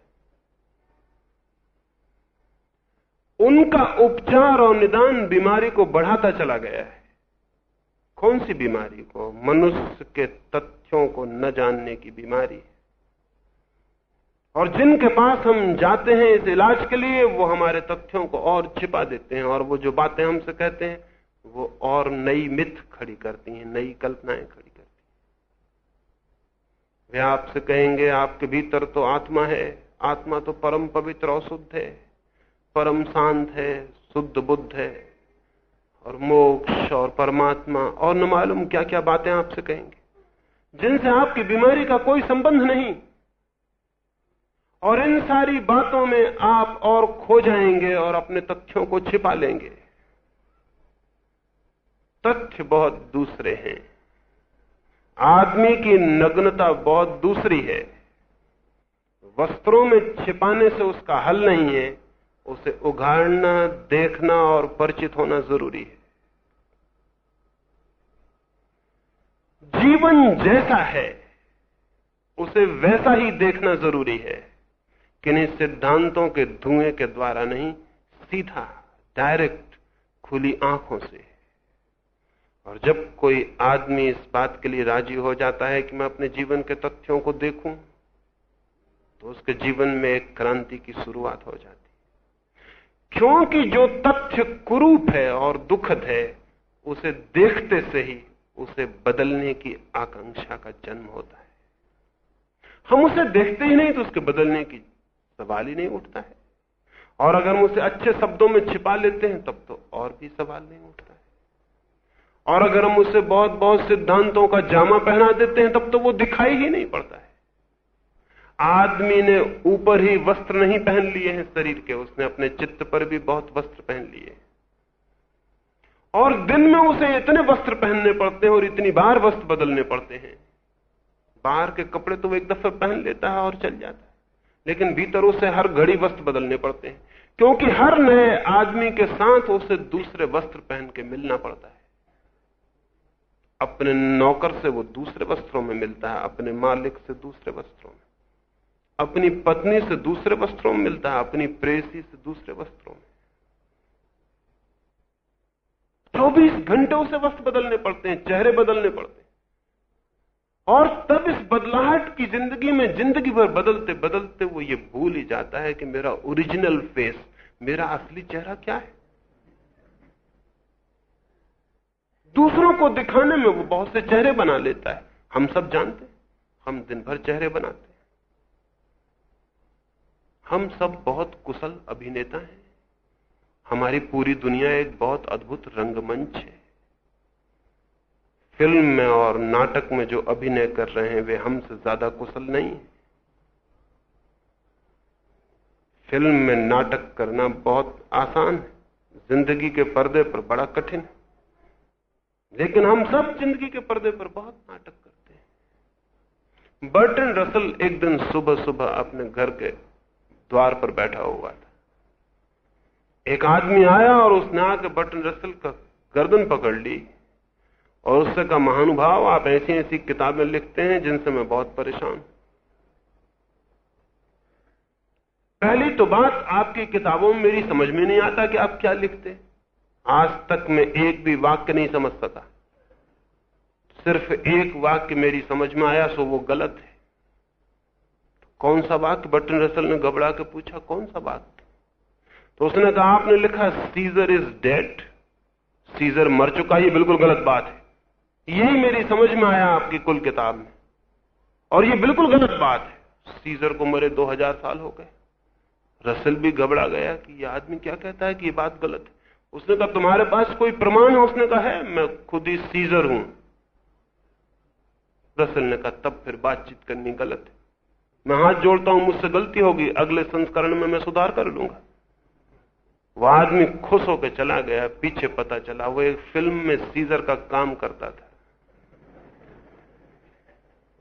उनका उपचार और निदान बीमारी को बढ़ाता चला गया है। कौन सी बीमारी को? मनुष्य के तथ्यों को न जानने की बीमारी। है और जिनके पास हम जाते हैं इस इलाज के लिए, वो हमारे तथ्यों को और छिपा देते हैं और वो जो बातें हमसे कहते हैं, वो और नई मिथ खड़ी करती हैं, नई कल्पनाएँ खड़ी करती हैं। वे आपसे कहेंगे, आपके भीतर तो आत्मा है, आत्मा तो परम पवित्र और शुद्ध है, परम शांत है, शुद्ध बुद्ध है। और मोक्ष और परमात्मा, और न मालूम क्या क्या बातें आपसे कहेंगे। जिनसे आपकी बीमारी का कोई संबंध नहीं। और इन सारी बातों में आप और खो जाएँगे और अपने तथ्यों को छिपा लेंगे। तथ्य बहुत दूसरे हैं। आदमी की नग्नता बहुत दूसरी है। वस्त्रों में छिपाने से उसका हल नहीं है। उसे उघाड़ना, देखना और परिचित होना ज़रूरी है। जीवन जैसा है, उसे वैसा ही देखना ज़रूरी है। किन्हीं सिद्धांतों के धुएँ के द्वारा नहीं, सीधा, डायरेक्ट खुली आँखों से। और जब कोई आदमी इस बात के लिए राज़ी हो जाता है कि मैं अपने जीवन के तथ्यों को देखूँ तो उसके जीवन में एक क्रांति की शुरुआत हो जाती क्योंकि जो तथ्य कुरूप है और दुखद है, उसे देखते से ही उसे बदलने की आकांक्षा का जन्म होता है। हम उसे देखते ही नहीं तो उसके बदलने की सवाल ही नहीं उठता है। और अगर हम उसे अच्छे शब्दों में छिपा लेते हैं, तब तो और भी सवाल नहीं उठता है। और अगर हम उसे बहुत बहुत सिद्धांतों का जामा पहना देते हैं, तब तो वो दिखाई ही नहीं पड़ता है। आदमी ने ऊपर ही वस्त्र नहीं पहन लिए हैं, शरीर के, उसने अपने चित्त पर भी बहुत वस्त्र पहन लिए और दिन में उसे इतने वस्त्र पहनने पड़ते हैं और इतनी बार वस्त्र बदलने पड़ते हैं। बाहर के कपड़े तो वो एक दफे पहन लेता है और चल जाता है। लेकिन भीतर उसे हर घड़ी वस्त्र बदलने पड़ते हैं। क्योंकि हर नए आदमी के साथ उसे दूसरे वस्त्र पहन के मिलना पड़ता है। अपने नौकर से वो दूसरे वस्त्रों में मिलता है, अपने मालिक से दूसरे वस्त्रों में। अपनी पत्नी से दूसरे वस्त्रों में मिलता है, अपनी प्रेसी से दूसरे वस्त्रों में। चौबीस घंटे उसे वस्त्र बदलने पड़ते हैं, चेहरे बदलने पड़ते हैं। और तब इस बदलाहट की ज़िंदगी में ज़िंदगी भर बदलते बदलते वो ये भूल ही जाता है कि मेरा ओरिजिनल फेस मेरा असली चेहरा क्या है? दूसरों को दिखाने में वो बहुत से चेहरे बना लेता है। हम सब जानते हम दिन भर चेहरे बनाते हम सब बहुत कुशल अभिनेता हैं। हमारी पूरी दुनिया एक बहुत अद्भुत रंगमंच है। फ़िल्म में और नाटक में जो अभिनय कर रहे हैं, वे हमसे ज़्यादा कुशल नहीं है। फ़िल्म में नाटक करना बहुत आसान है। ज़िंदगी के पर्दे पर बड़ा कठिन है। लेकिन हम सब ज़िंदगी के पर्दे पर बहुत नाटक करते हैं। बर्टन रसल एक दिन सुबह सुबह अपने घर के द्वार पर बैठा हुआ था। एक आदमी आया और उसने आकर बटन रसल का गर्दन पकड़ ली और उससे कहा, महानुभाव, आप ऐसी ऐसी किताबें लिखते हैं जिनसे मैं बहुत परेशान पहली तो बात, आपकी किताबों में मेरी समझ में नहीं आता कि आप क्या लिखते आज तक मैं एक भी वाक्य नहीं समझ सका। सिर्फ़ एक वाक्य मेरी समझ में आया, सो वो गलत है। कौन सा वाक्य? बटन रसल ने घबरा के पूछा, कौन सा वाक्य? तो उसने कहा, आपने लिखा सीजर इज़ डेड सीजर मर चुका, ये बिल्कुल गलत बात है। यही मेरी समझ में आया आपकी कुल किताब में। और ये बिल्कुल गलत बात है। सीजर को मरे दो हज़ार साल हो गए। रसल भी घबरा गया कि यह आदमी क्या कहता है कि ये बात गलत है। उसने कहा, तुम्हारे पास कोई प्रमाण है? उसने कहा, है, मैं खुद ही सीजर हूँ। रसल ने कहा, तब फिर बातचीत करनी गलत है। मैं हाथ जोड़ता हूँ, मुझसे गलती होगी। अगले संस्करण में मैं सुधार कर लूँगा। वह आदमी खुश होकर चला गया, पीछे पता चला। वो एक फ़िल्म में सीजर का काम करता था।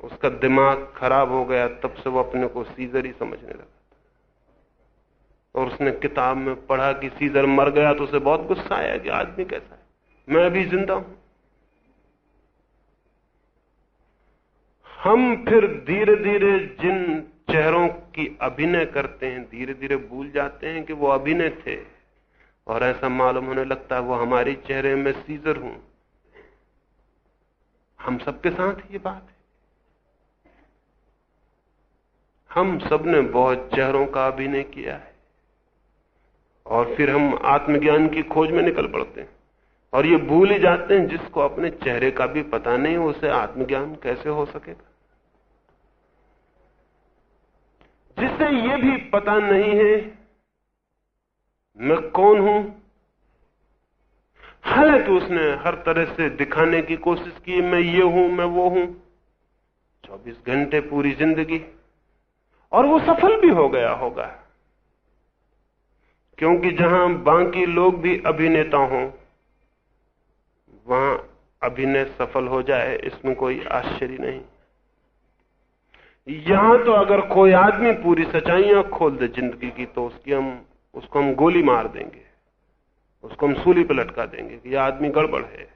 उसका दिमाग खराब हो गया, तब से वो अपने को सीजर ही समझने लगा और उसने किताब में पढ़ा कि सीजर मर गया तो उसे बहुत गुस्सा आया कि आदमी कैसा है। मैं अभी ज़िंदा हूँ। हम फिर धीरे धीरे जिन चेहरों की अभिनय करते हैं धीरे धीरे भूल जाते हैं कि वो अभिनय थे। और ऐसा मालूम होने लगता है वो हमारे चेहरे में सीजर हूँ। हम सबके साथ ये बात है। हम सबने बहुत चेहरों का अभिनय किया है। और फिर हम आत्मज्ञान की खोज में निकल पड़ते हैं। और ये भूल ही जाते हैं जिसको अपने चेहरे का भी पता नहीं, उसे आत्मज्ञान कैसे हो सकेगा? जिसे ये भी पता नहीं है मैं कौन हूँ? हालाँकि उसने हर तरह से दिखाने की कोशिश की, मैं ये हूँ, मैं वो हूँ। 24 घंटे पूरी ज़िंदगी। और वो सफल भी हो गया होगा। क्योंकि जहाँ बाकी लोग भी अभिनेता हों, वहाँ अभिनय सफल हो जाए, इसमें कोई आश्चर्य नहीं। यहाँ तो अगर कोई आदमी पूरी सच्चाइयाँ खोल दे ज़िंदगी की तो उसकी हम उसको हम गोली मार देंगे, उसको हम सूली पर लटका देंगे कि यह आदमी गड़बड़ है।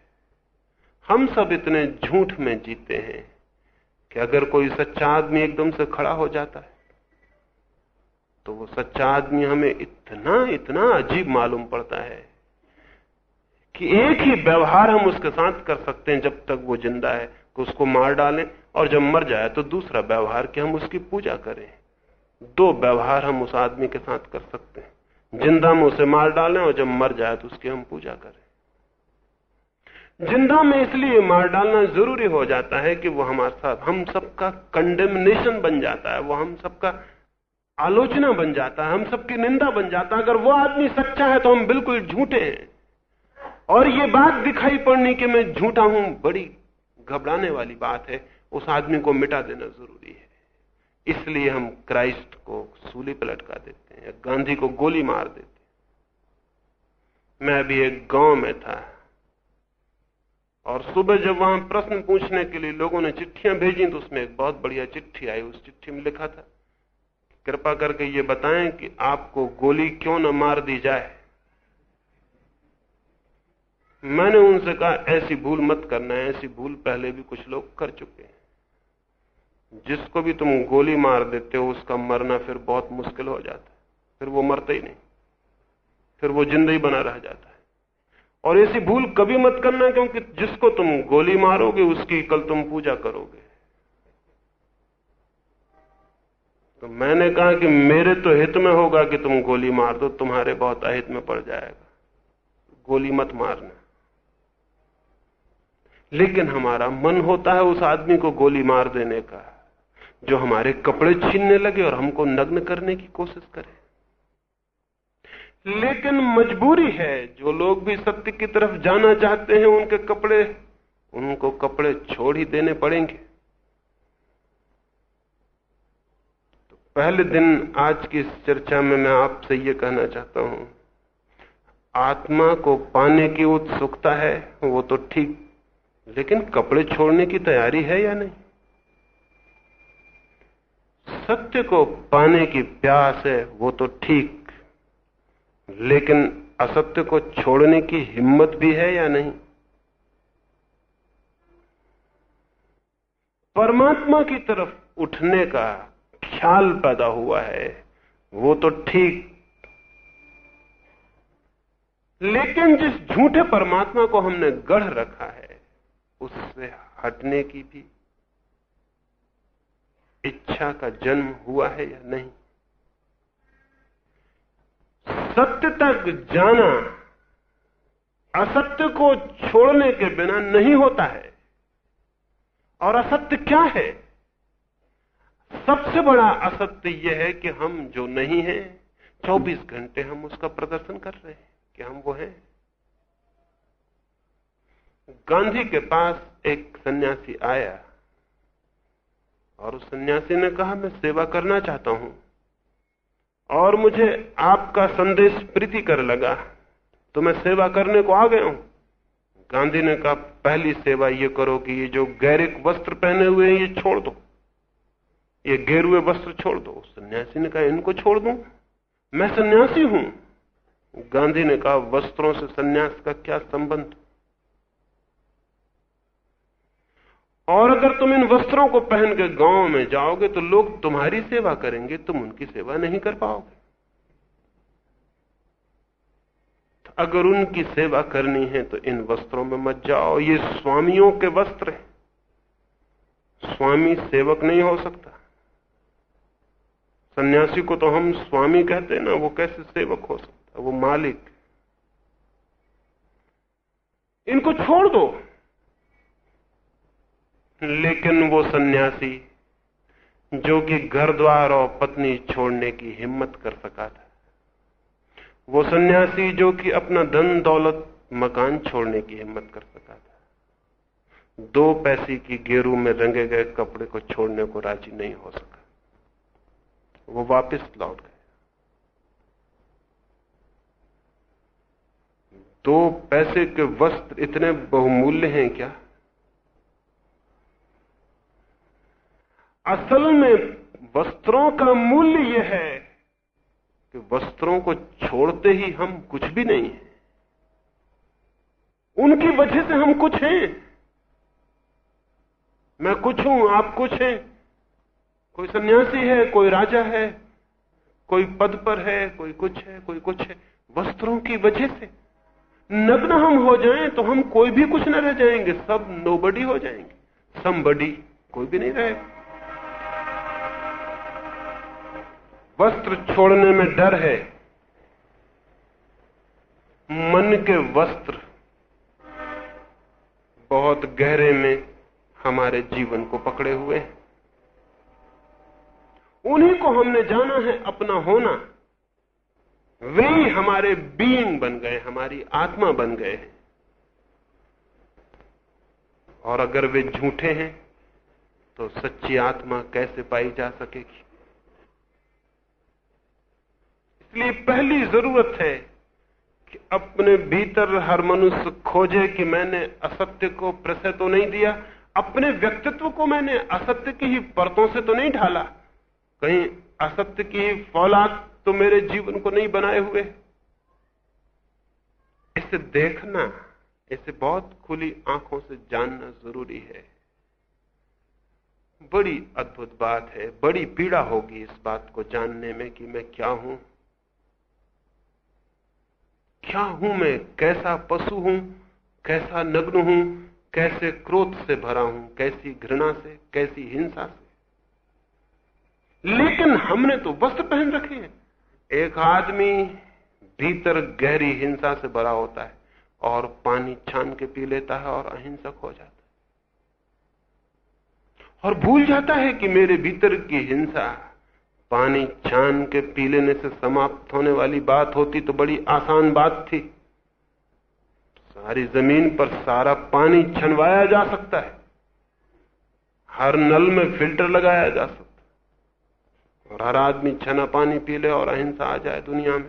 हम सब इतने झूठ में जीते हैं कि अगर कोई सच्चा आदमी एकदम से खड़ा हो जाता है तो वो सच्चा आदमी हमें इतना इतना अजीब मालूम पड़ता है कि एक ही व्यवहार हम उसके साथ कर सकते हैं जब तक वो ज़िंदा है कि उसको मार डालें और जब मर जाए तो दूसरा व्यवहार कि हम उसकी पूजा करें। दो व्यवहार हम उस आदमी के साथ कर सकते हैं। ज़िंदा में उसे मार डालें और जब मर जाए तो उसकी हम पूजा करें। ज़िंदा में इसलिए मार डालना ज़रूरी हो जाता है कि वो हमारे साथ, हम सबका कंडेमनेशन बन जाता है, वो हम सबका आलोचना बन जाता है, हम सबकी निंदा बन जाता है। अगर वो आदमी सच्चा है तो हम बिल्कुल झूठे हैं। और ये बात दिखाई पड़नी कि मैं झूठा हूँ, बड़ी घबराने वाली बात है। उस आदमी को मिटा देना ज़रूरी है। इसलिए हम क्राइस्ट को सूली पर लटका देते हैं गांधी को गोली मार देते। मैं अभी एक गाँव में था। और सुबह जब वहाँ प्रश्न पूछने के लिए लोगों ने चिट्ठियाँ भेजी तो उसमें एक बहुत बढ़िया चिट्ठी आई। उस चिट्ठी में लिखा था, कृपा करके ये बताएँ कि आपको गोली क्यों न मार दी जाए? मैंने उनसे कहा, ऐसी भूल मत करना, ऐसी भूल पहले भी कुछ लोग कर चुके हैं। जिसको भी तुम गोली मार देते हो, उसका मरना फिर बहुत मुश्किल हो जाता है। फिर वो मरता ही नहीं। फिर वो ज़िंदा ही बना रह जाता है। और ऐसी भूल कभी मत करना, क्योंकि जिसको तुम गोली मारोगे, उसकी कल तुम पूजा करोगे। तो मैंने कहा कि मेरे तो हित में होगा कि तुम गोली मार दो, तुम्हारे बहुत अहित में पड़ जाएगा। गोली मत मारना। लेकिन हमारा मन होता है उस आदमी को गोली मार देने का, जो हमारे कपड़े छीनने लगे और हमको नग्न करने की कोशिश करे। लेकिन मजबूरी है, जो लोग भी सत्य की तरफ़ जाना चाहते हैं, उनके कपड़े, उनको कपड़े छोड़ ही देने पड़ेंगे। तो पहले दिन आज की इस चर्चा में मैं आपसे यह कहना चाहता हूँ, आत्मा को पाने की उत्सुकता है, वो तो ठीक, लेकिन कपड़े छोड़ने की तैयारी है या नहीं? सत्य को पाने की प्यास है, वो तो ठीक लेकिन असत्य को छोड़ने की हिम्मत भी है या नहीं? परमात्मा की तरफ़ उठने का ख्याल पैदा हुआ है, वो तो ठीक। लेकिन जिस झूठे परमात्मा को हमने गढ़ रखा है, उससे हटने की भी इच्छा का जन्म हुआ है या नहीं? सत्य तक जाना असत्य को छोड़ने के बिना नहीं होता है। और असत्य क्या है? सबसे बड़ा असत्य यह है कि हम जो नहीं हैं 24 घंटे हम उसका प्रदर्शन कर रहे हैं कि हम वो हैं। गांधी के पास एक सन्यासी आया और उस सन्यासी ने कहा, मैं सेवा करना चाहता हूँ। और मुझे आपका संदेश प्रीति कर लगा तो मैं सेवा करने को आ गया हूँ। गांधी ने कहा, पहली सेवा ये करो कि ये जो गैरिक वस्त्र पहने हुए हैं, ये छोड़ दो। ये गेरुए वस्त्र छोड़ दो। सन्यासी ने कहा, इनको छोड़ दू? मैं सन्यासी हूँ। गांधी ने कहा, वस्त्रों से सन्यास का क्या संबंध? और अगर तुम इन वस्त्रों को पहन के गाँव में जाओगे तो लोग तुम्हारी सेवा करेंगे, तुम उनकी सेवा नहीं कर पाओगे। तो अगर उनकी सेवा करनी है तो इन वस्त्रों में मत जाओ। ये स्वामियों के वस्त्र हैं। स्वामी सेवक नहीं हो सकता। सन्यासी को तो हम स्वामी कहते हैं ना, वो कैसे सेवक हो सकता? वो मालिक। इनको छोड़ दो। लेकिन वो सन्यासी जो कि घर द्वार और पत्नी छोड़ने की हिम्मत कर सका था। वो सन्यासी जो कि अपना धन, दौलत, मकान छोड़ने की हिम्मत कर सका था। दो पैसे की गेरू में रंगे गए कपड़े को छोड़ने को राज़ी नहीं हो सका। वो वापस लौट गए। दो पैसे के वस्त्र इतने बहुमूल्य हैं क्या? असल में वस्त्रों का मूल्य यह है कि वस्त्रों को छोड़ते ही हम कुछ भी नहीं हैं। उनकी वजह से हम कुछ हैं। मैं कुछ हूँ, आप कुछ हैं। कोई सन्यासी है, कोई राजा है, कोई पद पर है, कोई कुछ है, कोई कुछ है। वस्त्रों की वजह से नग्न हम हो जाएँ तो हम कोई भी कुछ न रह जाएँगे, सब नोबडी हो जाएँगे। समबडी कोई भी नहीं रहेगा। वस्त्र छोड़ने में डर है। मन के वस्त्र बहुत गहरे में हमारे जीवन को पकड़े हुए हैं। उन्हीं को हमने जाना है अपना होना। वे ही हमारे बीइंग बन गए, हमारी आत्मा बन गए और अगर वे झूठे हैं तो सच्ची आत्मा कैसे पाई जा सकेगी? इसलिए पहली ज़रूरत है कि अपने भीतर हर मनुष्य खोजे कि मैंने असत्य को प्रसय तो नहीं दिया, अपने व्यक्तित्व को मैंने असत्य की ही परतों से तो नहीं ढाला। कहीं असत्य की ही फौलाद तो मेरे जीवन को नहीं बनाए हुए। इसे देखना, इसे बहुत खुली आँखों से जानना ज़रूरी है। बड़ी अद्भुत बात है, बड़ी पीड़ा होगी इस बात को जानने में कि मैं क्या हूँ। क्या हूँ मैं? कैसा पशु हूँ? कैसा नग्न हूँ? कैसे क्रोध से भरा हूँ? कैसी घृणा से? कैसी हिंसा से? लेकिन हमने तो वस्त्र पहन रखे हैं। एक आदमी भीतर गहरी हिंसा से भरा होता है और पानी छान के पी लेता है और अहिंसक हो जाता है। और भूल जाता है कि मेरे भीतर की हिंसा पानी छान के पी लेने से समाप्त होने वाली बात होती तो बड़ी आसान बात थी। सारी ज़मीन पर सारा पानी छनवाया जा सकता है। हर नल में फ़िल्टर लगाया जा सकता है। और हर आदमी छना पानी पी ले और अहिंसा आ जाए दुनिया में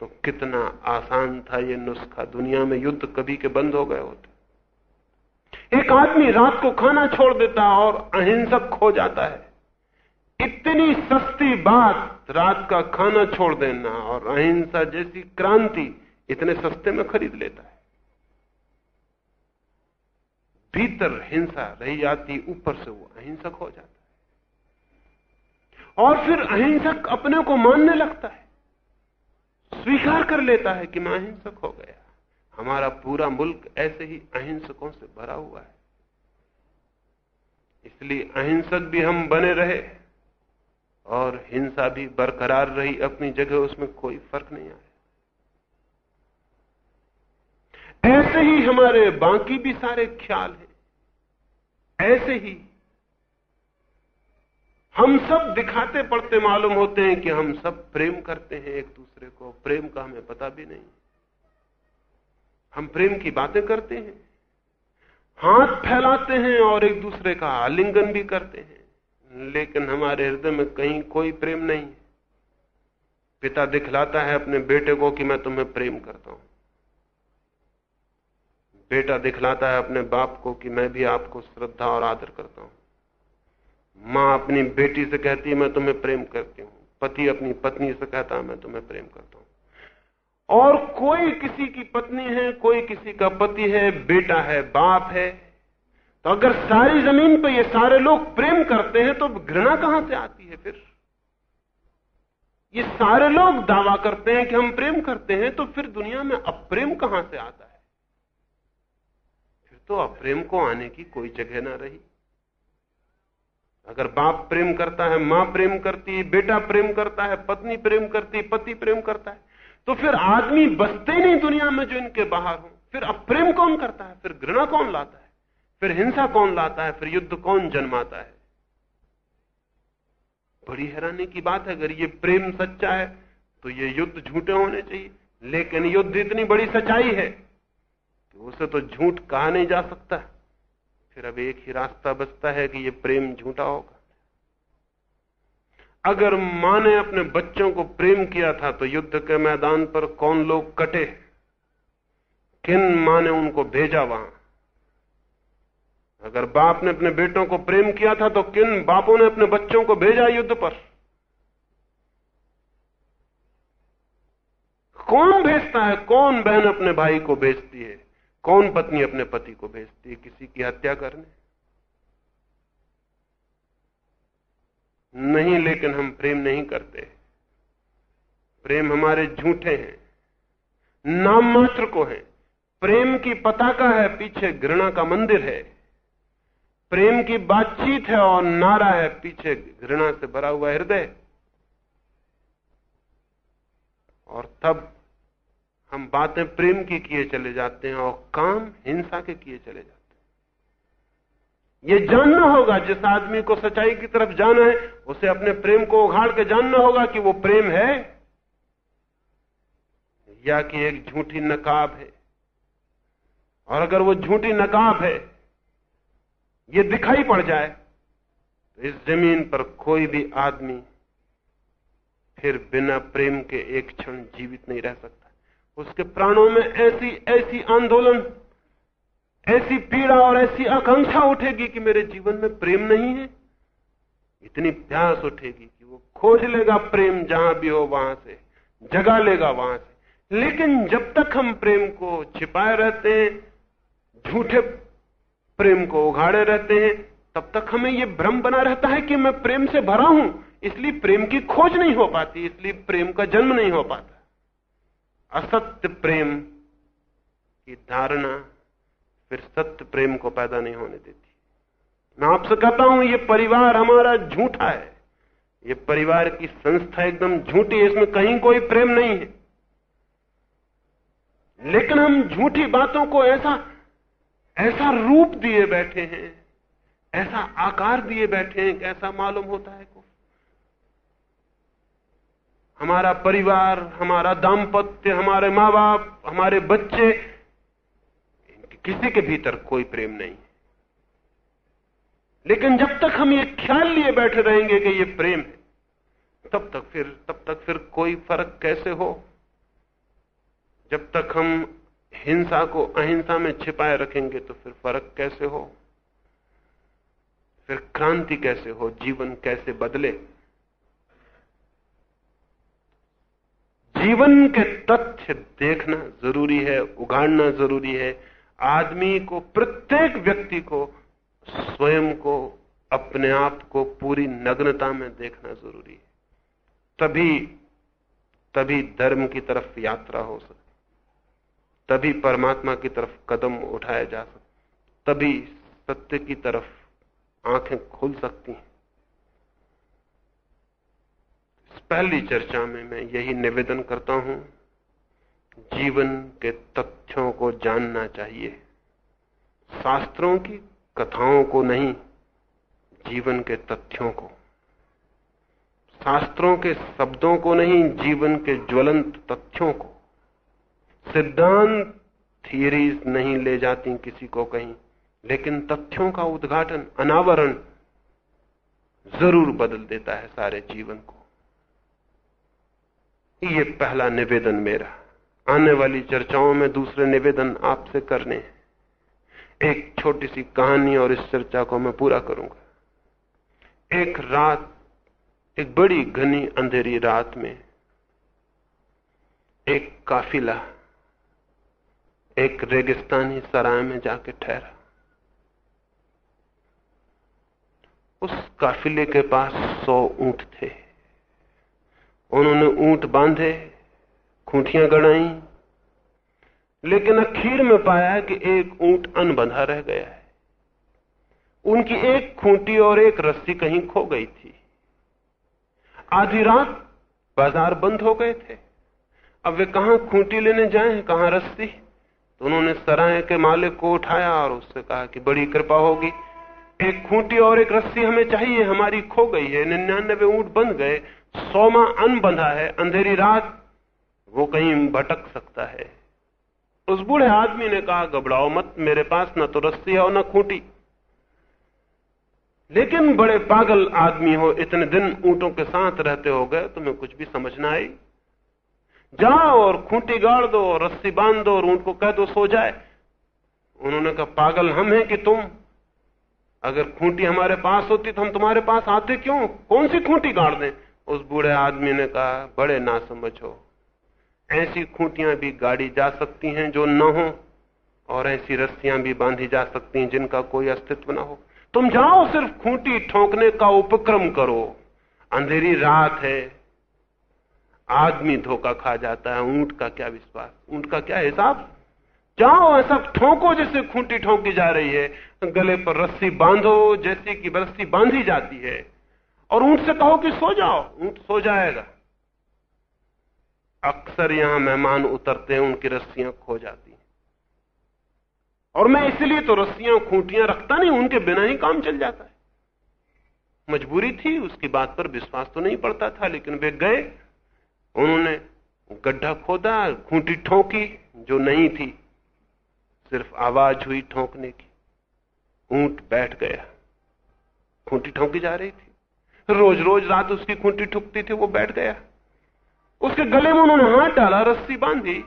तो कितना आसान था ये नुस्खा दुनिया में युद्ध कभी के बंद हो गए होते। एक आदमी रात को खाना छोड़ देता और अहिंसक खो जाता है। इतनी सस्ती बात रात का खाना छोड़ देना और अहिंसा जैसी क्रांति इतने सस्ते में खरीद लेता है। भीतर हिंसा रही जाती, ऊपर से वो अहिंसक हो जाता है। और फिर अहिंसक अपने को मानने लगता है। स्वीकार कर लेता है कि मैं अहिंसक हो गया। हमारा पूरा मुल्क ऐसे ही अहिंसकों से भरा हुआ है। इसलिए अहिंसक भी हम बने रहे। और हिंसा भी बरकरार रही अपनी जगह, उसमें कोई फ़र्क नहीं आया। ऐसे ही हमारे बाकी भी सारे ख्याल हैं। ऐसे ही हम सब दिखाते पड़ते मालूम होते हैं कि हम सब प्रेम करते हैं एक दूसरे को। प्रेम का हमें पता भी नहीं। हम प्रेम की बातें करते हैं, हाथ फैलाते हैं और एक दूसरे का आलिंगन भी करते हैं। लेकिन हमारे हृदय में कहीं कोई प्रेम नहीं पिता दिखलाता है अपने बेटे को कि मैं तुम्हें प्रेम करता हूँ। बेटा दिखलाता है अपने बाप को कि मैं भी आपको श्रद्धा और आदर करता हूँ। माँ अपनी बेटी से कहती है, मैं तुम्हें प्रेम करती हूँ। पति अपनी पत्नी से कहता है, मैं तुम्हें प्रेम करता हूँ। और कोई किसी की पत्नी है, कोई किसी का पति है, बेटा है, बाप है तो अगर सारी ज़मीन पर ये सारे लोग प्रेम करते हैं तो घृणा कहाँ से आती है फिर? ये सारे लोग दावा करते हैं कि हम प्रेम करते हैं तो फिर दुनिया में अप्रेम कहाँ से आता है? फिर तो अप्रेम को आने की कोई जगह ना रही। अगर बाप प्रेम करता है, माँ प्रेम करती है, बेटा प्रेम करता है, पत्नी प्रेम करती है, पति प्रेम करता है तो फिर आदमी बसते नहीं दुनिया में जो इनके बाहर हो। फिर अप्रेम कौन करता है? फिर घृणा कौन लाता है? फिर हिंसा कौन लाता है? फिर युद्ध कौन जन्माता है? बड़ी हैरानी की बात है, अगर ये प्रेम सच्चा है तो ये युद्ध झूठे होने चाहिए। लेकिन युद्ध इतनी बड़ी सच्चाई है कि उसे तो झूठ कहा नहीं जा सकता। फिर अब एक ही रास्ता बचता है कि ये प्रेम झूठा होगा। अगर माँ ने अपने बच्चों को प्रेम किया था तो युद्ध के मैदान पर कौन लोग कटे? किन माँ ने उनको भेजा वहाँ? अगर बाप ने अपने बेटों को प्रेम किया था तो किन बापों ने अपने बच्चों को भेजा युद्ध पर? कौन भेजता है? कौन बहन अपने भाई को भेजती है? कौन पत्नी अपने पति को भेजती है? किसी की हत्या करने? नहीं, लेकिन हम प्रेम नहीं करते। प्रेम हमारे झूठे हैं। नाम मात्र को है। प्रेम की पताका है, पीछे घृणा का मंदिर है। प्रेम की बातचीत है और नारा है, पीछे घृणा से भरा हुआ हृदय। और तब हम बातें प्रेम की किए चले जाते हैं और काम हिंसा के किए चले जाते हैं। यह जानना होगा, जिस आदमी को सच्चाई की तरफ़ जाना है, उसे अपने प्रेम को उघाड़ के जानना होगा कि वो प्रेम है या कि एक झूठी नकाब है। और अगर वो झूठी नकाब है ये दिखाई पड़ जाए तो इस ज़मीन पर कोई भी आदमी फिर बिना प्रेम के एक क्षण जीवित नहीं रह सकता। उसके प्राणों में ऐसी ऐसी आंदोलन, ऐसी पीड़ा और ऐसी आकांक्षा उठेगी कि मेरे जीवन में प्रेम नहीं है। इतनी प्यास उठेगी कि वो खोज लेगा प्रेम जहाँ भी हो, वहाँ से, जगा लेगा वहाँ से। लेकिन जब तक हम प्रेम को छिपाए रहते हैं, झूठे प्रेम को उघाड़े रहते हैं, तब तक हमें यह भ्रम बना रहता है कि मैं प्रेम से भरा हूँ, इसलिए प्रेम की खोज नहीं हो पाती, इसलिए प्रेम का जन्म नहीं हो पाता। असत्य प्रेम की धारणा फिर सत्य प्रेम को पैदा नहीं होने देती। मैं आपसे कहता हूँ, ये परिवार हमारा झूठा है। ये परिवार की संस्था एकदम झूठी है, इसमें कहीं कोई प्रेम नहीं है। लेकिन हम झूठी बातों को ऐसा ऐसा रूप दिए बैठे हैं, ऐसा आकार दिए बैठे हैं कि ऐसा मालूम होता है को हमारा परिवार, हमारा दाम्पत्य, हमारे माँ बाप हमारे बच्चे किसी के भीतर कोई प्रेम नहीं लेकिन जब तक हम ये ख्याल लिए बैठे रहेंगे कि ये प्रेम है, तब तक फिर, तब तक फिर कोई फ़र्क कैसे हो? जब तक हम हिंसा को अहिंसा में छिपाए रखेंगे तो फिर फ़र्क कैसे हो? फिर क्रांति कैसे हो? जीवन कैसे बदले? जीवन के तथ्य देखना ज़रूरी है, उगाड़ना ज़रूरी है। आदमी को, प्रत्येक व्यक्ति को, स्वयं को, अपने आप को पूरी नग्नता में देखना ज़रूरी है। तभी तभी धर्म की तरफ़ यात्रा हो सकती तभी परमात्मा की तरफ़ कदम उठाया जा सकता तभी सत्य की तरफ़ आँखें खुल सकती हैं। इस पहली चर्चा में मैं यही निवेदन करता हूँ, जीवन के तथ्यों को जानना चाहिए, शास्त्रों की कथाओं को नहीं, जीवन के तथ्यों को। शास्त्रों के शब्दों को नहीं, जीवन के ज्वलंत तथ्यों को। सिद्धांत थियरीज नहीं ले जाती किसी को कहीं, लेकिन तथ्यों का उद्घाटन, अनावरण ज़रूर बदल देता है सारे जीवन को। ये पहला निवेदन मेरा। आने वाली चर्चाओं में दूसरे निवेदन आपसे करने एक छोटी सी कहानी और इस चर्चा को मैं पूरा करूँगा। एक रात, एक बड़ी घनी अंधेरी रात में एक काफिला एक रेगिस्तानी सराय में जाके ठहरा। उस काफिले के पास सौ ऊँट थे। उन्होंने ऊँट बांधे, खूंटियाँ गड़ाई, लेकिन अखीर में पाया कि एक ऊँट अनबंधा रह गया है। उनकी एक खूंटी और एक रस्सी कहीं खो गई थी। आधी रात बाज़ार बंद हो गए थे। अब वे कहाँ खूंटी लेने जाएँ, कहाँ रस्सी? तो उन्होंने सराय के मालिक को उठाया और उससे कहा कि बड़ी कृपा होगी। एक खूंटी और एक रस्सी हमें चाहिए, हमारी खो गई है, निन्यानबे ऊँट बंध गए, सोमा अन बंधा है, अंधेरी रात वो कहीं भटक सकता है। उस बूढ़े आदमी ने कहा, घबराओ मत, मेरे पास न तो रस्सी है और न खूंटी। लेकिन बड़े पागल आदमी हो, इतने दिन ऊंटों के साथ रहते हो गए, तुम्हें कुछ भी समझ ना आई। जाओ और खूंटी गाड़ दो, और रस्सी बाँध दो, और ऊँट को कह दो, सो जाए। उन्होंने कहा, पागल हम हैं कि तुम? अगर खूंटी हमारे पास होती तो हम तुम्हारे पास आते क्यों? कौन सी खूंटी गाड़ दें? उस बूढ़े आदमी ने कहा, बड़े ना समझो ऐसी खूंटियाँ भी गाड़ी जा सकती हैं जो न हो, और ऐसी रस्सियाँ भी बांधी जा सकती हैं जिनका कोई अस्तित्व ना हो। तुम जाओ, सिर्फ़ खूंटी ठोंकने का उपक्रम करो। अंधेरी रात है आदमी धोखा खा जाता है, ऊँट का क्या विश्वास? ऊँट का क्या हिसाब? जाओ, ऐसा ठोंको जैसे खूंटी ठोंकी जा रही है। गले पर रस्सी बांधो, जैसे कि रस्सी बांधी जाती है। और ऊँट से कहो कि सो जाओ, ऊँट सो जाएगा। अक्सर यहाँ मेहमान उतरते हैं, उनकी रस्सियाँ खो जाती हैं। और मैं इसलिए तो रस्सियाँ, खूंटियाँ रखता नहीं, उनके बिना ही काम चल जाता है। मजबूरी थी, उसकी बात पर विश्वास तो नहीं पड़ता था, लेकिन वे गए। उन्होंने गड्ढा खोदा, खूंटी ठोंकी, जो नहीं थी, सिर्फ़ आवाज़ हुई ठोंकने की। ऊँट बैठ गया। खूंटी ठोंकी जा रही थी। रोज रोज रात उसकी खूंटी ठुकती थी, वो बैठ गया। उसके गले में उन्होंने हाथ डाला, रस्सी बांधी।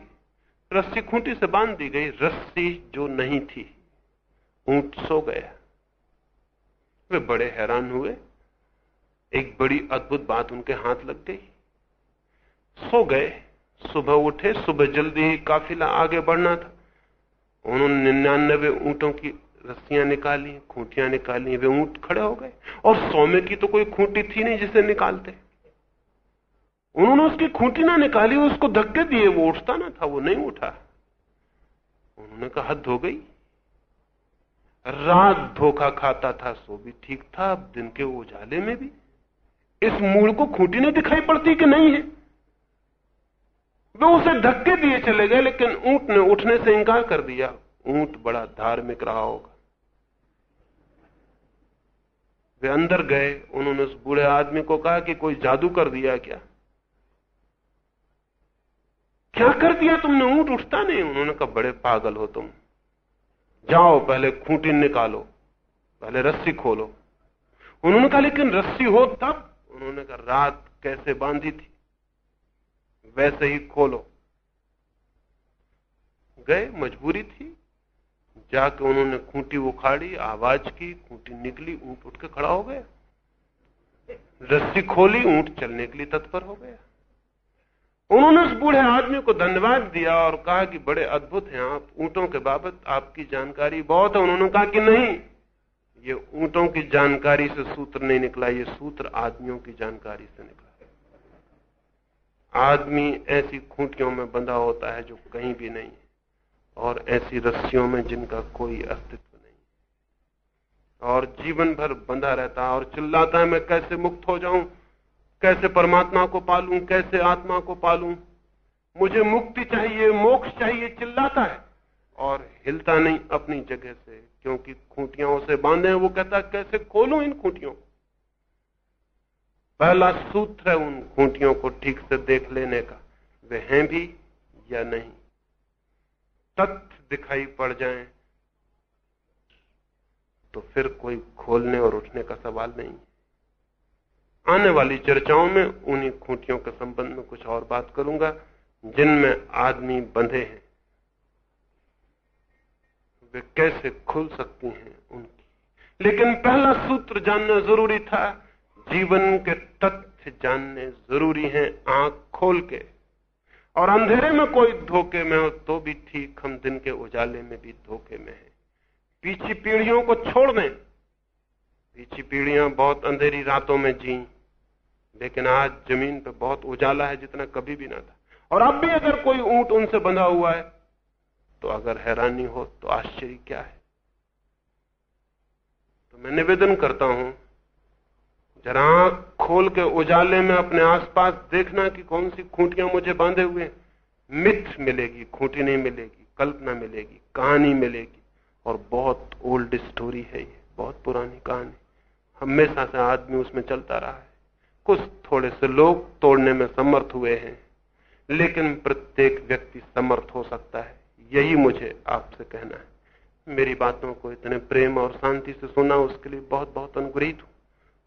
रस्सी खूंटी से बाँध दी गई, रस्सी जो नहीं थी। ऊँट सो गया। वे बड़े हैरान हुए। एक बड़ी अद्भुत बात उनके हाथ लग गई। सो गए। सुबह उठे, सुबह जल्दी ही काफिला आगे बढ़ना था। उन्होंने निन्यानबे ऊंटों की रस्सियाँ निकाली, खूंटियाँ निकाली, वे ऊँट खड़े हो गए। और सौमे की तो कोई खूंटी थी नहीं जिसे निकालते। उन्होंने उसकी खूंटी ना निकाली उसको धक्के दिए, वो उठता ना था, वो नहीं उठा। उन्होंने कहा, हद हो गई। रात धोखा खाता था, सो भी ठीक था, अब दिन के उजाले में भी। इस मूल को खूंटी नहीं दिखाई पड़ती कि नहीं है? वे उसे धक्के दिए चले गए, लेकिन ऊँट ने उठने से इंकार कर दिया। ऊँट बड़ा धार्मिक रहा होगा। वे अंदर गए, उन्होंने उस बूढ़े आदमी को कहा कि कोई जादू कर दिया क्या? क्या कर दिया तुमने? ऊँट उठता नहीं। उन्होंने कहा, बड़े पागल हो तुम। जाओ, पहले खूंटी निकालो, पहले रस्सी खोलो। उन्होंने कहा, लेकिन रस्सी हो तब? उन्होंने कहा, रात कैसे बांधी थी? वैसे ही खोलो। गए, मजबूरी थी। जाके उन्होंने खूंटी उखाड़ी, आवाज़ की, खूंटी निकली, ऊँट उठ के खड़ा हो गया। रस्सी खोली, ऊँट चलने के लिए तत्पर हो गया। उन्होंने उस बूढ़े आदमी को धन्यवाद दिया और कहा कि बड़े अद्भुत हैं आप, ऊंटों के बाबत आपकी जानकारी बहुत है। उन्होंने कहा कि नहीं, ये ऊंटों की जानकारी से सूत्र नहीं निकला, ये सूत्र आदमियों की जानकारी से निकला। आदमी ऐसी खूंटियों में बंधा होता है जो कहीं भी नहीं है, और ऐसी रस्सियों में जिनका कोई अस्तित्व नहीं और जीवन भर बंधा रहता है, और चिल्लाता है, मैं कैसे मुक्त हो जाऊँ? कैसे परमात्मा को पालूं? कैसे आत्मा को पालूं? मुझे मुक्ति चाहिए, मोक्ष चाहिए, चिल्लाता है। और हिलता नहीं अपनी जगह से, क्योंकि खूंटियाँ उसे बांधे हैं, वो कहता कैसे खोलूं इन खूंटियों को? पहला सूत्र है उन खूंटियों को ठीक से देख लेने का। वे हैं भी या नहीं? तथ्य दिखाई पड़ जाएँ तो फिर कोई खोलने और उठने का सवाल नहीं। आने वाली चर्चाओं में उन्हीं खूंटियों के संबंध में कुछ और बात करूँगा, जिनमें आदमी बंधे हैं। वे कैसे खुल सकती हैं उनकी? लेकिन पहला सूत्र जानना ज़रूरी था जीवन के तथ्य जानने ज़रूरी हैं आँख खोल के। और अंधेरे में कोई धोखे में हो तो भी ठीक, हम दिन के उजाले में भी धोखे में हैं। पीछी पीढ़ियों को छोड़ दें। पीछी पीढ़ियाँ बहुत अंधेरी रातों में जी लेकिन आज ज़मीन पर बहुत उजाला है जितना कभी भी ना था। और अब भी अगर कोई ऊँट उनसे बंधा हुआ है तो अगर हैरानी हो तो आश्चर्य क्या है? तो मैं निवेदन करता हूँ जरा खोल के उजाले में अपने आसपास देखना कि कौन सी खूंटियाँ मुझे बांधे हुए मिथ मिलेगी, खूंटी नहीं मिलेगी, कल्पना मिलेगी, कहानी मिलेगी। और बहुत ओल्ड स्टोरी है ये, बहुत पुरानी कहानी। हमेशा से आदमी उसमें चलता रहा है। कुछ थोड़े से लोग तोड़ने में समर्थ हुए हैं, लेकिन प्रत्येक व्यक्ति समर्थ हो सकता है। यही मुझे आपसे कहना है। मेरी बातों को इतने प्रेम और शांति से सुना उसके लिए बहुत बहुत अनुग्रहित